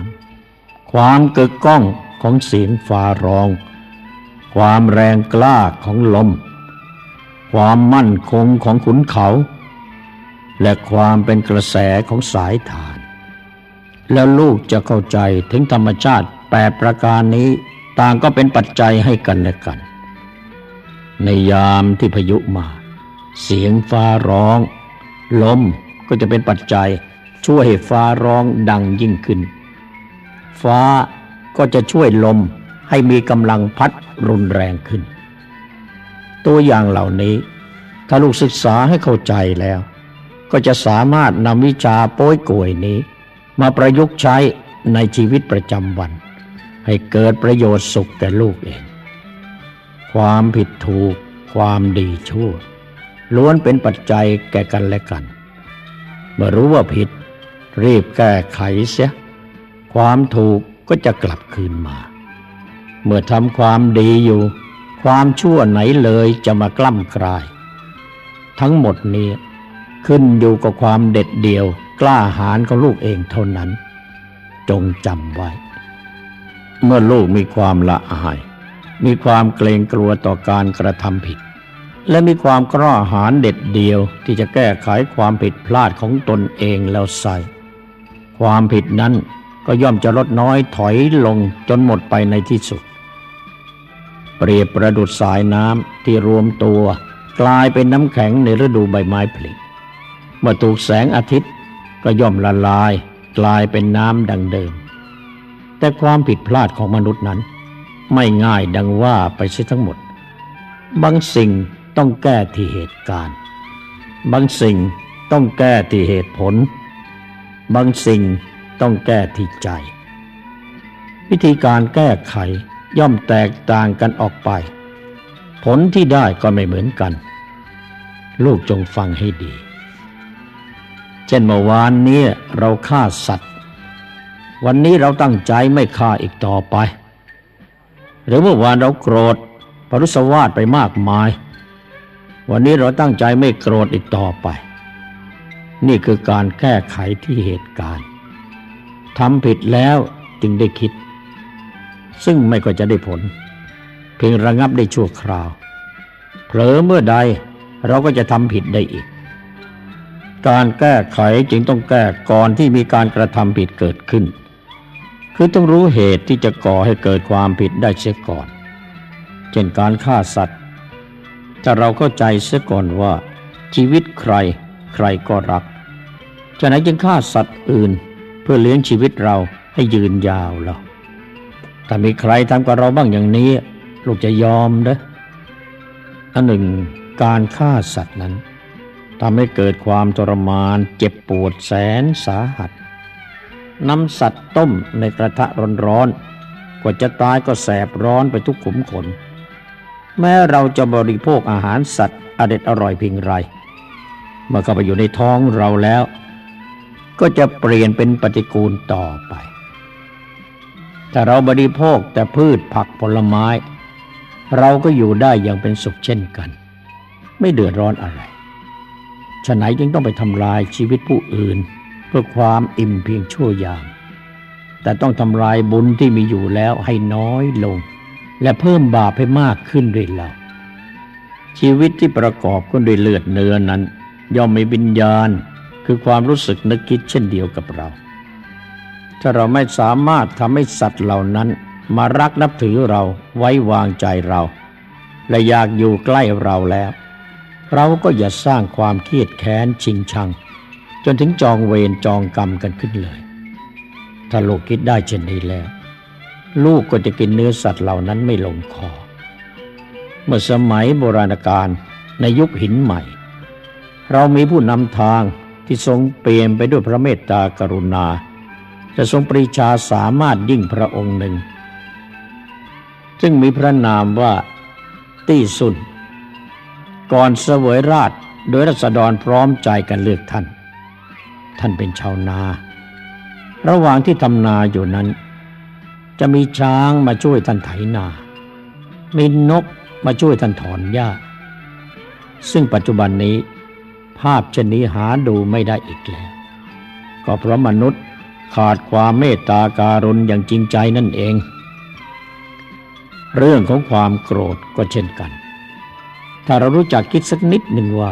ำความเกิดก้องของเสียงฟ้าร้อง ความแรงกล้าของลม ความมั่นคงของขุนเขา และความเป็นกระแสของสายฐาน แล้วลูกจะเข้าใจถึงธรรมชาติแปดประการนี้ ต่างก็เป็นปัจจัยให้กันและกัน ในยามที่พายุมา เสียงฟ้าร้อง ลมก็จะเป็นปัจจัยช่วยให้ฟ้าร้องดังยิ่งขึ้น ฟ้าก็จะช่วยลมให้มีกำลังพัดรุนแรงขึ้น ตัวอย่างเหล่านี้ถ้าลูกศึกษาให้เข้าใจแล้ว ก็จะสามารถนำวิชาโป้ยโกยนี้ มาประยุกต์ใช้ในชีวิตประจำวัน ให้เกิดประโยชน์สุขแก่ลูกเอง ความผิดถูก ความดีชั่ว ล้วนเป็นปัจจัยแก่กันและกัน เมื่อรู้ว่าผิด รีบแก้ไขเสีย ความถูกก็จะกลับคืนมา เมื่อทำความดีอยู่ ความชั่วไหนเลยจะมากล้ำกลาย ทั้งหมดนี้ขึ้นอยู่กับความเด็ดเดี่ยวกล้าหาญของลูกเองเท่านั้น จงจำไว้ เมื่อลูกมีความละอาย มีความเกรงกลัวต่อการกระทำผิด และมีความกล้าหาญเด็ดเดียวที่จะแก้ไขความผิดพลาดของตนเองแล้วใส่ ความผิดนั้นก็ย่อมจะลดน้อยถอยลงจนหมดไปในที่สุด เปรียบประดุดสายน้ำที่รวมตัวกลายเป็นน้ำแข็งในฤดูใบไม้ผลิเมื่อถูกแสงอาทิตย์ก็ย่อมละลายกลายเป็นน้ำดังเดิม แต่ความผิดพลาดของมนุษย์นั้น ไม่ง่ายดังว่าไปเสียทั้งหมด บางสิ่งต้องแก้ที่เหตุการณ์ บางสิ่งต้องแก้ที่เหตุผล บางสิ่งต้องแก้ที่ใจ วิธีการแก้ไขย่อมแตกต่างกันออกไป ผลที่ได้ก็ไม่เหมือนกัน ลูกจงฟังให้ดี เช่นเมื่อวานนี้เราฆ่าสัตว์ วันนี้เราตั้งใจไม่ฆ่าอีกต่อไป หรือเมื่อวานเราโกรธปรุสวาทไปมากมาย วันนี้เราตั้งใจไม่โกรธอีกต่อไป นี่คือการแก้ไขที่เหตุการณ์ทำผิดแล้วจึงได้คิด ซึ่งไม่ก็จะได้ผล เพียงระงับได้ชั่วคราว เผลอเมื่อใดเราก็จะทำผิดได้อีก การแก้ไขจึงต้องแก้ก่อนที่มีการกระทำผิดเกิดขึ้น คือต้องรู้เหตุที่จะก่อให้เกิดความผิดได้เสียก่อน เช่นการฆ่าสัตว์ถ้าเราเข้าใจเสียก่อนว่า ชีวิตใครใครก็รักจะไหนจึงฆ่าสัตว์อื่น เพื่อเลี้ยงชีวิตเราให้ยืนยาวหรอถ้ามีใครทำกับเราบ้างอย่างนี้ ลูกจะยอมเด้ออันหนึ่งการฆ่าสัตว์นั้นทำให้เกิดความทรมานเจ็บปวดแสนสาหัส นำสัตว์ต้มในกระทะร้อนๆ กว่าจะตายก็แสบร้อนไปทุกขุมขน แม้เราจะบริโภคอาหารสัตว์อเด็ดอร่อยเพียงไร เมื่อเข้าไปอยู่ในท้องเราแล้ว ก็จะเปลี่ยนเป็นปฏิกูลต่อไป ถ้าเราบริโภคแต่พืชผักผลไม้ เราก็อยู่ได้อย่างเป็นสุขเช่นกัน ไม่เดือดร้อนอะไรฉะไหนจึงต้องไปทำลายชีวิตผู้อื่น พื่อความอิ่มเพียงชั่วยาม แต่ต้องทำลายบุญที่มีอยู่แล้วให้น้อยลง และเพิ่มบาปให้มากขึ้นด้วยเราชีวิตที่ประกอบขึ้นด้วยเลือดเนื้อนั้น ย่อมมีวิญญาณคือความรู้สึกนึกคิดเช่นเดียวกับเรา ถ้าเราไม่สามารถทำให้สัตว์เหล่านั้น มารักนับถือเราไว้วางใจเรา และอยากอยู่ใกล้เราแล้ว เราก็อย่าสร้างความเครียดแค้นชิงชัง จนถึงจองเวรจองกรรมกันขึ้นเลย ถ้าลูกคิดได้เช่นนี้แล้ว ลูกก็จะกินเนื้อสัตว์เหล่านั้นไม่ลงคอ เมื่อสมัยโบราณกาลในยุคหินใหม่ เรามีผู้นำทางที่ทรงเปลี่ยนไปด้วยพระเมตตากรุณา จะทรงปรีชาสามารถยิ่งพระองค์หนึ่ง ซึ่งมีพระนามว่าตี้สุนก่อนเสวยราชโดยรัษฎรพร้อมใจกันเลือกท่าน ท่านเป็นชาวนา ระหว่างที่ทำนาอยู่นั้น จะมีช้างมาช่วยท่านไถนา มีนกมาช่วยท่านถอนหญ้า ซึ่งปัจจุบันนี้ ภาพเช่นนี้หาดูไม่ได้อีกแล้ว ก็เพราะมนุษย์ขาดความเมตตาการุณอย่างจริงใจนั่นเอง เรื่องของความโกรธก็เช่นกัน ถ้าเรารู้จักคิดสักนิดหนึ่งว่า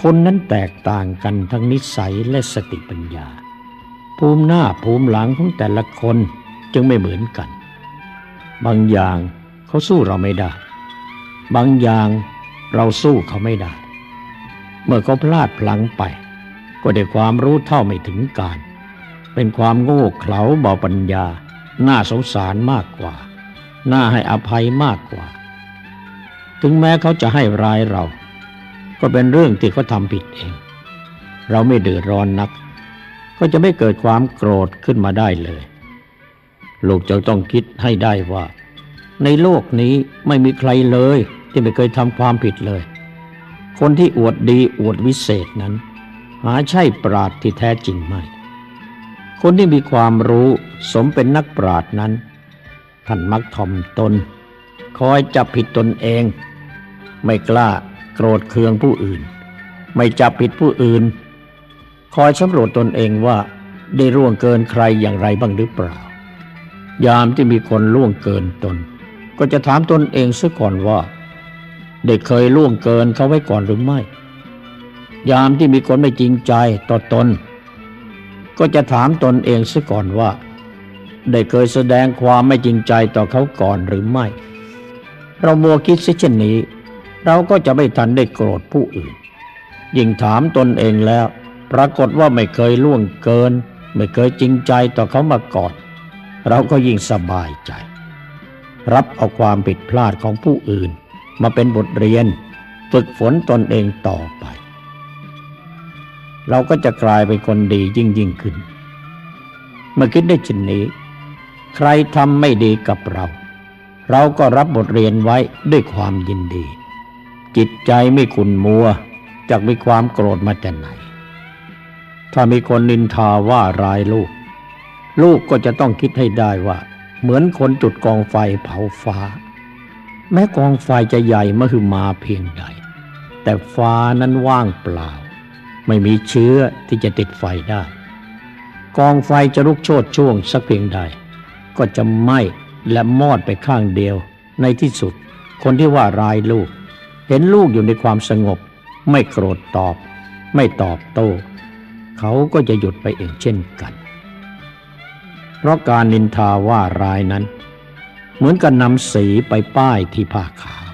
คนนั้นแตกต่างกันทั้งนิสัยและสติปัญญา ภูมิหน้าภูมิหลังของแต่ละคนจึงไม่เหมือนกัน บางอย่างเขาสู้เราไม่ได้ บางอย่างเราสู้เขาไม่ได้ เมื่อเขาพลาดพลั้งไป ก็ได้ความรู้เท่าไม่ถึงการ เป็นความโง่เขลาเบาปัญญา น่าสงสารมากกว่า น่าให้อภัยมากกว่า ถึงแม้เขาจะให้ร้ายเรา ก็เป็นเรื่องที่เขาทำผิดเอง เราไม่เดือดร้อนนัก ก็จะไม่เกิดความโกรธขึ้นมาได้เลย ลูกจะต้องคิดให้ได้ว่า ในโลกนี้ไม่มีใครเลย ที่ไม่เคยทำความผิดเลย คนที่อวดดีอวดวิเศษนั้น หาใช่ปราดที่แท้จริงไม่ คนที่มีความรู้สมเป็นนักปราดนั้น ท่านมักถ่อมตน คอยจับผิดตนเอง ไม่กล้า โกรธเคืองผู้อื่น ไม่จับผิดผู้อื่น คอยสำรวจตนเองว่าได้ร่วงเกินใครอย่างไรบ้างหรือเปล่า ยามที่มีคนล่วงเกินตน ก็จะถามตนเองซะก่อนว่า ได้เคยล่วงเกินเขาไว้ก่อนหรือไม่ ยามที่มีคนไม่จริงใจต่อตน ก็จะถามตนเองซะก่อนว่า ได้เคยแสดงความไม่จริงใจต่อเขาก่อนหรือไม่ เรามัวคิดเช่นนี้ เราก็จะไม่ทันได้โกรธผู้อื่น ยิ่งถามตนเองแล้ว ปรากฏว่าไม่เคยล่วงเกิน ไม่เคยจริงใจต่อเขามาก่อน เราก็ยิ่งสบายใจ รับเอาความผิดพลาดของผู้อื่น มาเป็นบทเรียน ฝึกฝนตนเองต่อไป เราก็จะกลายเป็นคนดียิ่งยิ่งขึ้น เมื่อคิดได้เช่นนี้ ใครทำไม่ดีกับเราเราก็รับบทเรียนไว้ด้วยความยินดี จิตใจไม่ขุนมัวจากมีความโกรธมาแต่ไหน ถ้ามีคนนินทาว่าร้ายลูก ลูกก็จะต้องคิดให้ได้ว่า เหมือนคนจุดกองไฟเผาฟ้า แม้กองไฟจะใหญ่มหึมาเพียงใด แต่ฟ้านั้นว่างเปล่า ไม่มีเชื้อที่จะติดไฟได้ กองไฟจะลุกโชดช่วงสักเพียงใด ก็จะไหม้และมอดไปข้างเดียวในที่สุด คนที่ว่าร้ายลูก เห็นลูกอยู่ในความสงบ ไม่โกรธตอบ ไม่ตอบโต้ เขาก็จะหยุดไปเองเช่นกัน เพราะการนินทาว่าร้ายนั้น เหมือนกับนำสีไปป้ายที่ผ้าขาว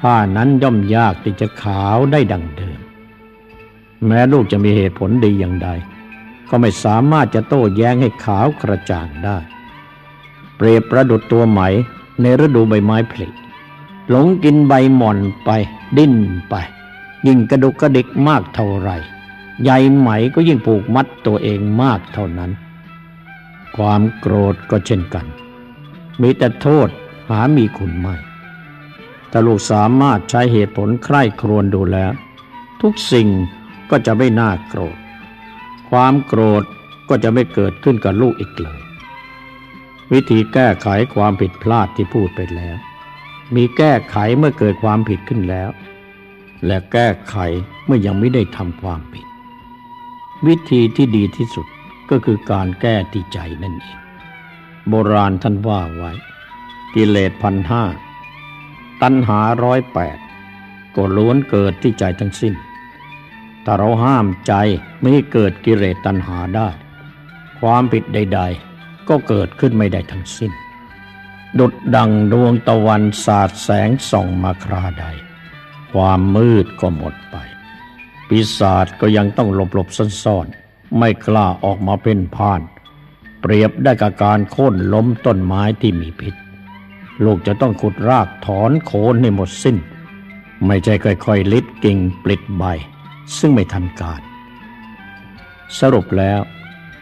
ผ้านั้นย่อมยากที่จะขาวได้ดังเดิม แม้ลูกจะมีเหตุผลดีอย่างใด ก็ไม่สามารถจะโต้แย้งให้ขาวกระจ่างได้ เปรียบประดุดตัวไหมในฤดูใบไม้ผลิ หลงกินใบหม่อนไป ดิ้นไป ยิ่งกระดุกกระดิกมากเท่าไรใยไหมก็ยิ่งผูกมัดตัวเองมากเท่านั้น ความโกรธก็เช่นกัน มีแต่โทษหามีคุณไม่ถ้าลูกสามารถใช้เหตุผลใคร่ครวญดูแล้ว ทุกสิ่งก็จะไม่น่าโกรธ ความโกรธก็จะไม่เกิดขึ้นกับลูกอีกเลย วิธีแก้ไขความผิดพลาดที่พูดไปแล้ว มีแก้ไขเมื่อเกิดความผิดขึ้นแล้ว และแก้ไขเมื่อยังไม่ได้ทำความผิด วิธีที่ดีที่สุดก็คือการแก้ที่ใจนั่นเอง โบราณท่านว่าไว้ กิเลสพันห้าตัณหาร้อยแปดก็ล้วนเกิดที่ใจทั้งสิ้น ถ้าเราห้ามใจไม่ให้เกิดกิเลสตัณหาได้ ความผิดใด ๆ ก็เกิดขึ้นไม่ได้ทั้งสิ้น ดุดดังดวงตะวันสาดแสงส่องมาคราใด ความมืดก็หมดไป ปีศาจก็ยังต้องหลบหลบซ่อนๆ ไม่กล้าออกมาเป็นพ่าน เปรียบได้กับการโค่นล้มต้นไม้ที่มีพิษ ลูกจะต้องขุดรากถอนโคนให้หมดสิ้น ไม่ใช่ค่อยๆลิดกิ่งปลิดใบ ซึ่งไม่ทันการ สรุปแล้ว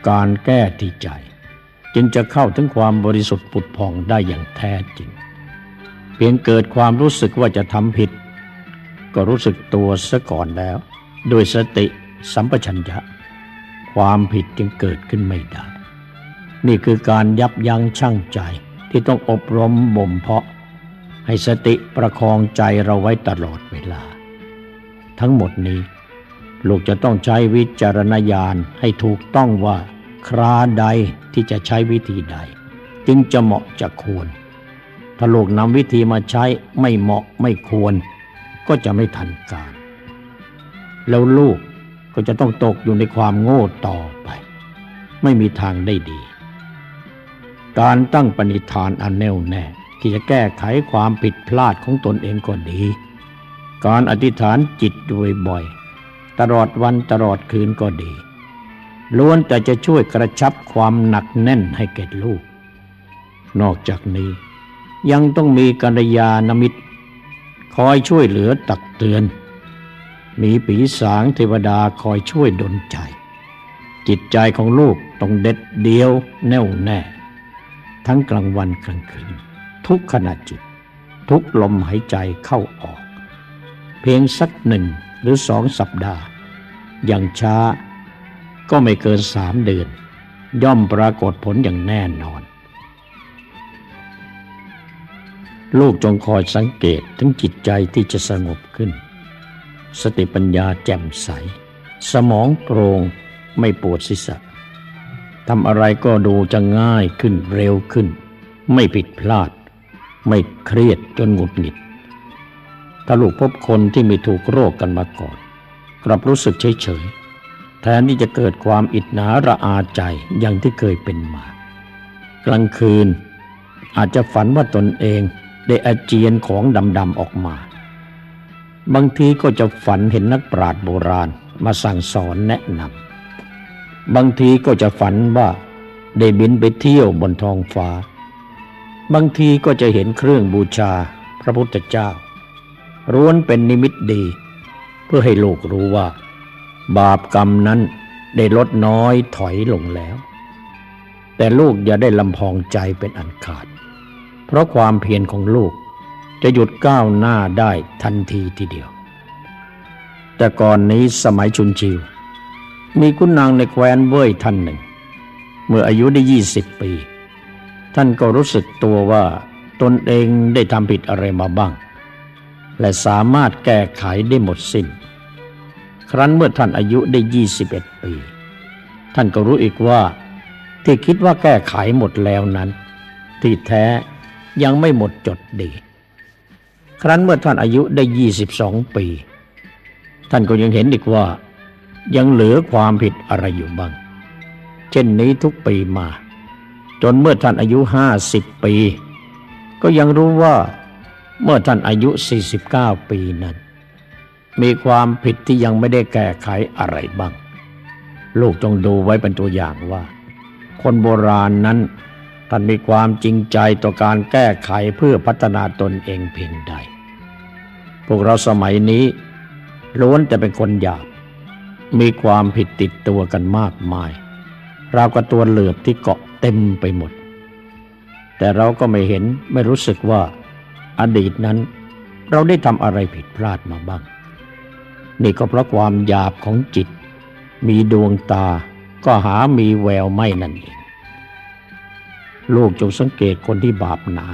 การแก้ที่ใจ จึงจะเข้าถึงความบริสุทธิ์ปุดผ่องได้อย่างแท้จริง เพียงเกิดความรู้สึกว่าจะทำผิด ก็รู้สึกตัวซะก่อนแล้วโดยสติสัมปชัญญะ ความผิดจึงเกิดขึ้นไม่ได้ นี่คือการยับยั้งชั่งใจที่ต้องอบรมบ่มเพาะ ให้สติประคองใจเราไว้ตลอดเวลา ทั้งหมดนี้ ลูกจะต้องใช้วิจารณญาณให้ถูกต้องว่า คราใดที่จะใช้วิธีใด จึงจะเหมาะจะควร ถ้าลูกนำวิธีมาใช้ไม่เหมาะไม่ควร ก็จะไม่ทันการ แล้วลูกก็จะต้องตกอยู่ในความโง่ต่อไป ไม่มีทางได้ดี การตั้งปณิธานอันแน่วแน่ที่จะแก้ไขความผิดพลาดของตนเองก็ดี การอธิษฐานจิตบ่อยๆตลอดวันตลอดคืนก็ดี ล้วนแต่จะช่วยกระชับความหนักแน่นให้แก่ลูก นอกจากนี้ยังต้องมีกัลยาณมิตร คอยช่วยเหลือตักเตือน มีปีสางเทวดาคอยช่วยดลใจ จิตใจของลูกต้องเด็ดเดียวแน่วแน่ ทั้งกลางวันกลางคืน ทุกขณะจิต ทุกลมหายใจเข้าออก เพียงสักหนึ่งหรือสองสัปดาห์ อย่างช้า ก็ไม่เกินสามเดือน ย่อมปรากฏผลอย่างแน่นอน ลูกจงคอยสังเกตถึงจิตใจที่จะสงบขึ้น สติปัญญาแจ่มใส สมองโปร่งไม่ปวดศีรษะทำอะไรก็ดูจะง่ายขึ้นเร็วขึ้น ไม่ผิดพลาด ไม่เครียดจนหงุดหงิด ถ้าลูกพบคนที่ไมีถูกโรคกันมาก่อน กลับรู้สึกเฉยเฉย แทนที่จะเกิดความอิจนาระอาใจอย่างที่เคยเป็นมา กลางคืน อาจจะฝันว่าตนเองได้อาเจียนของดำๆออกมา บางทีก็จะฝันเห็นนักปราชญ์โบราณมาสั่งสอนแนะนำบางทีก็จะฝันว่าได้บินไปเที่ยวบนท้องฟ้า บางทีก็จะเห็นเครื่องบูชาพระพุทธเจ้าร้วนเป็นนิมิตดี เพื่อให้โลกรู้ว่า บาปกรรมนั้นได้ลดน้อยถอยลงแล้ว แต่ลูกอย่าได้ลำพองใจเป็นอันขาด เพราะความเพียรของลูกจะหยุดก้าวหน้าได้ทันทีทีเดียว แต่ก่อนนี้สมัยชุนชิว มีคุณนางในแคว้นเว่ยท่านหนึ่ง เมื่ออายุได้ยี่สิบปี ท่านก็รู้สึกตัวว่าตนเองได้ทำผิดอะไรมาบ้าง และสามารถแก้ไขได้หมดสิน้น ครั้นเมื่อท่านอายุได้ยี่สิบเอ็ดปี ท่านก็รู้อีกว่า ที่คิดว่าแก้ไขหมดแล้วนั้น ที่แท้ยังไม่หมดจดดี ครั้นเมื่อท่านอายุได้ยี่สิบสองปี ท่านก็ยังเห็นอีกว่า ยังเหลือความผิดอะไรอยู่บ้าง เช่นนี้ทุกปีมา จนเมื่อท่านอายุห้าสิบปี ก็ยังรู้ว่าเมื่อท่านอายุ 49 ปีนั้น มีความผิดที่ยังไม่ได้แก้ไขอะไรบ้าง ลูกจงดูไว้เป็นตัวอย่างว่า คนโบราณนั้นท่านมีความจริงใจต่อการแก้ไขเพื่อพัฒนาตนเองเพียงใด พวกเราสมัยนี้ล้วนแต่เป็นคนหยาบ มีความผิดติดตัวกันมากมายราวกับตัวเหลือบที่เกาะเต็มไปหมด แต่เราก็ไม่เห็นไม่รู้สึกว่าอดีตนั้นเราได้ทำอะไรผิดพลาดมาบ้าง นี่ก็เพราะความหยาบของจิต มีดวงตาก็หามีแววไม่นั่นเองลูกจงสังเกตคนที่บาปหนา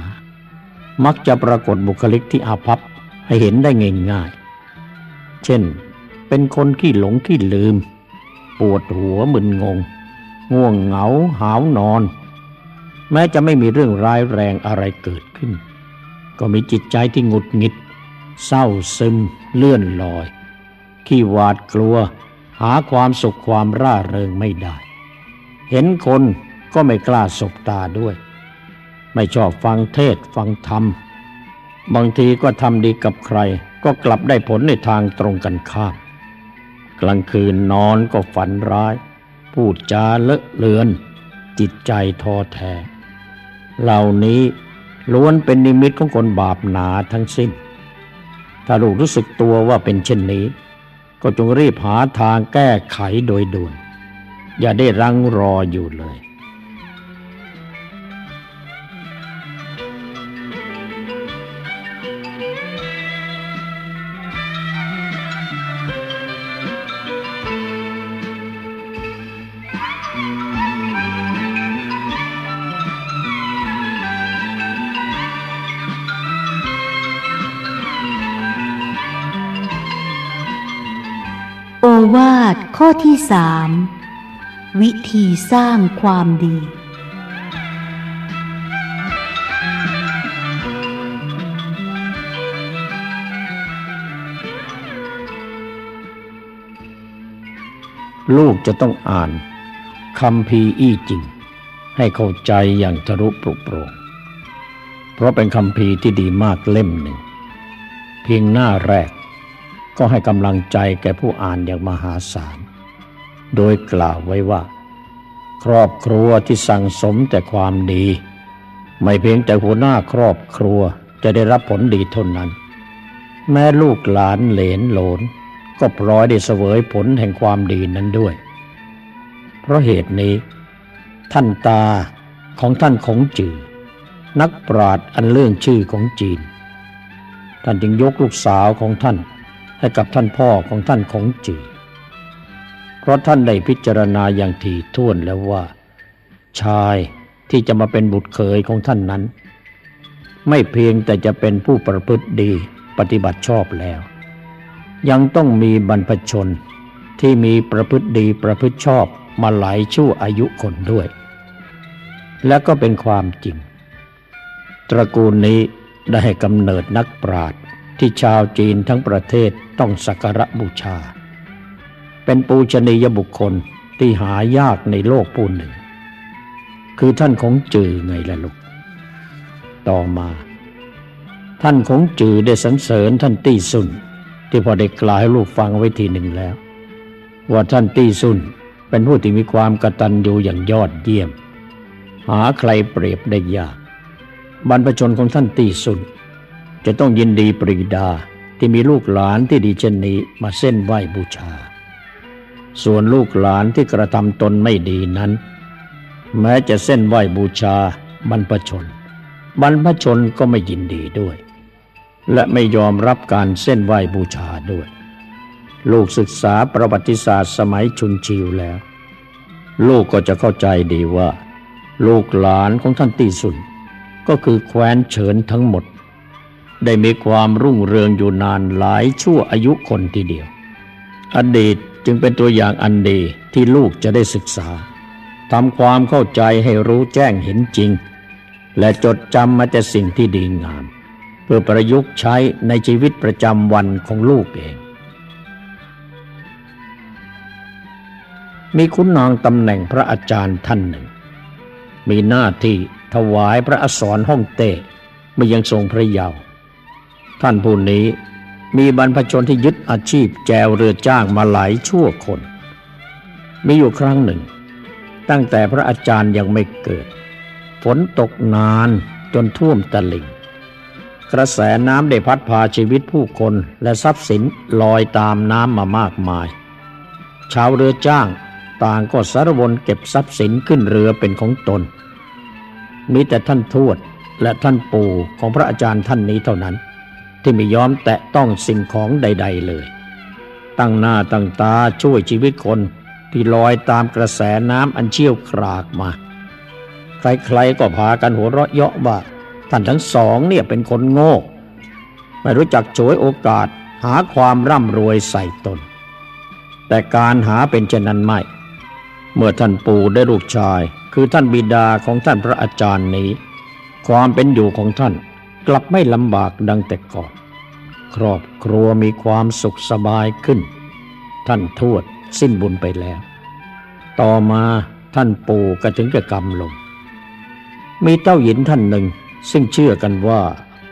มักจะปรากฏบุคลิกที่อาภัพให้เห็นได้ง่ายๆ เช่น เป็นคนขี้หลงขี้ลืม ปวดหัวมึนงง ง่วงเหงาหาวนอน แม้จะไม่มีเรื่องร้ายแรงอะไรเกิดขึ้น ก็มีจิตใจที่หงุดหงิด เศร้าซึมเลื่อนลอย ขี้หวาดกลัว หาความสุขความร่าเริงไม่ได้ เห็นคนก็ไม่กล้าสบตาด้วย ไม่ชอบฟังเทศฟังธรรม บางทีก็ทำดีกับใคร ก็กลับได้ผลในทางตรงกันข้าม กลางคืนนอนก็ฝันร้าย พูดจาเลอะเลือน จิตใจท้อแท้ เหล่านี้ล้วนเป็นนิมิตของคนบาปหนาทั้งสิ้น ถ้าลูกรู้สึกตัวว่าเป็นเช่นนี้ ก็จงรีบหาทางแก้ไขโดยด่วน อย่าได้รังรออยู่เลย ข้อที่สามวิธีสร้างความดี ลูกจะต้องอ่านคำพีอี้จริง ให้เข้าใจอย่างทะลุปรุโปรงเพราะเป็นคำพีที่ดีมากเล่มหนึ่ง เพียงหน้าแรกก็ให้กำลังใจแก่ผู้อ่านอย่างมหาศาล โดยกล่าวไว้ว่า ครอบครัวที่สั่งสมแต่ความดี ไม่เพียงแต่หัวหน้าครอบครัวจะได้รับผลดีเท่านั้น แม้ลูกหลานเหลนหลน ก็พลอยได้เสวยผลแห่งความดีนั้นด้วย เพราะเหตุนี้ ท่านตาของท่านคงจือนักปราดอันเรื่องชื่อของจีน ท่านจึงยกลูกสาวของท่านให้กับท่านพ่อของท่านคงจือ ราะท่านได้พิจารณาอย่างถี่ถ้วนแล้วว่า ชายที่จะมาเป็นบุตรเขยของท่านนั้น ไม่เพียงแต่จะเป็นผู้ประพฤติดีปฏิบัติชอบแล้ว ยังต้องมีบรรพชนที่มีประพฤติดีประพฤติชอบมาหลายชั่วอายุคนด้วย และก็เป็นความจริง ตระกูลนี้ได้ให้กำเนิดนักปราชญ์ที่ชาวจีนทั้งประเทศต้องสักการะบูชา เป็นปูชนียบุคคลที่หายากในโลกผู้หนึ่ง คือท่านของจือไงล่ะลูก ต่อมา ท่านของจือได้สรรเสริญท่านตี้ซุนที่พอได้กล่าวให้ลูกฟังไว้ทีหนึ่งแล้ว ว่าท่านตี้ซุนเป็นผู้ที่มีความกตัญญูอย่างยอดเยี่ยม หาใครเปรียบได้ยาก บรรพชนของท่านตี้ซุนจะต้องยินดีปรีดาที่มีลูกหลานที่ดีเช่นนี้มาเส้นไหวบูชา ส่วนลูกหลานที่กระทำตนไม่ดีนั้น แม้จะเส้นไหวบูชาบรรพชน บรรพชนก็ไม่ยินดีด้วย และไม่ยอมรับการเส้นไหวบูชาด้วย ลูกศึกษาประวัติศาสตร์สมัยชุนชิวแล้ว ลูกก็จะเข้าใจดีว่า ลูกหลานของท่านตีสุนก็คือแคว้นเฉินทั้งหมด ได้มีความรุ่งเรืองอยู่นานหลายชั่วอายุคนทีเดียว อดีต จึงเป็นตัวอย่างอันดีที่ลูกจะได้ศึกษาทำความเข้าใจให้รู้แจ้งเห็นจริง และจดจำมาแต่สิ่งที่ดีงาม เพื่อประยุกต์ใช้ในชีวิตประจำวันของลูกเอง มีคุณนางตำแหน่งพระอาจารย์ท่านหนึ่ง มีหน้าที่ถวายพระอักษรห้องเต้เมื่อยังทรงพระเยาว์ท่านผู้นี้ มีบรรพชนที่ยึดอาชีพแจวเรือจ้างมาหลายชั่วคน มีอยู่ครั้งหนึ่ง ตั้งแต่พระอาจารย์ยังไม่เกิด ฝนตกนานจนท่วมตลิ่ง กระแสน้ำได้พัดพาชีวิตผู้คนและทรัพย์สินลอยตามน้ำมามากมาย ชาวเรือจ้างต่างก็สารวนเก็บทรัพย์สินขึ้นเรือเป็นของตน มีแต่ท่านทวดและท่านปู่ของพระอาจารย์ท่านนี้เท่านั้น ที่ไม่ยอมแตะต้องสิ่งของใด ๆ เลย ตั้งหน้าตั้งตาช่วยชีวิตคนที่ลอยตามกระแสน้ำอันเชี่ยวกรากมา ใครๆก็พากันหัวเราะเยาะว่าท่านทั้งสองเนี่ยเป็นคนโง่ ไม่รู้จักฉวยโอกาสหาความร่ำรวยใส่ตน แต่การหาเป็นเช่นนั้นไม่ เมื่อท่านปู่ได้ลูกชาย คือท่านบิดาของท่านพระอาจารย์นี้ ความเป็นอยู่ของท่าน กลับไม่ลำบากดังแต่ก่อน ครอบครัวมีความสุขสบายขึ้น ท่านทวดสิ้นบุญไปแล้ว ต่อมาท่านปู่ก็ถึงกับกำลง มีเต้าหญินท่านหนึ่ง ซึ่งเชื่อกันว่า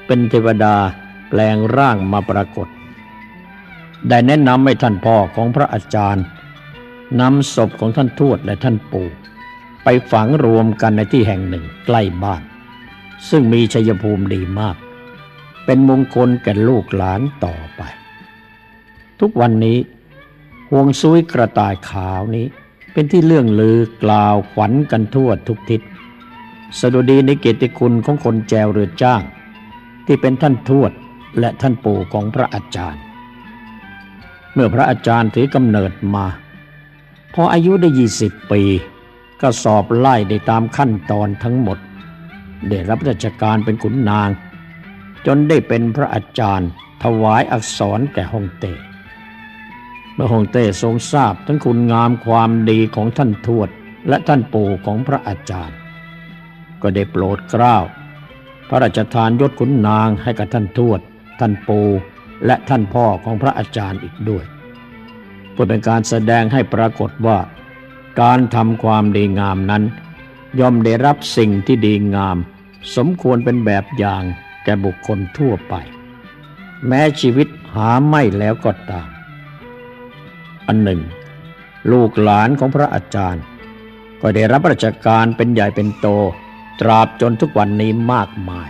เป็นเทวดาแปลงร่างมาปรากฏ ได้แนะนำให้ท่านพ่อของพระอาจารย์นำศพของท่านทวดและท่านปู่ ไปฝังรวมกันในที่แห่งหนึ่งใกล้บ้าน ซึ่งมีชัยภูมิดีมาก เป็นมงคลแก่ลูกหลานต่อไป ทุกวันนี้ห่วงซุยกระต่ายขาวนี้เป็นที่เรื่องลือกล่าวขวัญกันทั่วทุกทิศสดุดีในเกียรติคุณของคนแจวเรือจ้าง ที่เป็นท่านทวดและท่านปู่ของพระอาจารย์ เมื่อพระอาจารย์ถือกำเนิดมา พออายุได้ยี่สิบปี ก็สอบไล่ได้ตามขั้นตอนทั้งหมด ได้รับราชการเป็นขุนนาง จนได้เป็นพระอาจารย์ ถวายอักษรแก่ฮ่องเต้เมื่อฮ่องเต้ทรงทราบทั้งคุณงามความดีของท่านทวดและท่านปู่ของพระอาจารย์ ก็ได้โปรดเกล้าพระราชทานยศขุนนางให้กับท่านทวด ท่านปู่และท่านพ่อของพระอาจารย์อีกด้วยเพื่อเป็นการแสดงให้ปรากฏว่า การทำความดีงามนั้น ย่อมได้รับสิ่งที่ดีงาม สมควรเป็นแบบอย่างแก่บุคคลทั่วไป แม้ชีวิตหาไม่แล้วก็ตาม อันหนึ่ง ลูกหลานของพระอาจารย์ ก็ได้รับราชการเป็นใหญ่เป็นโต ตราบจนทุกวันนี้มากมาย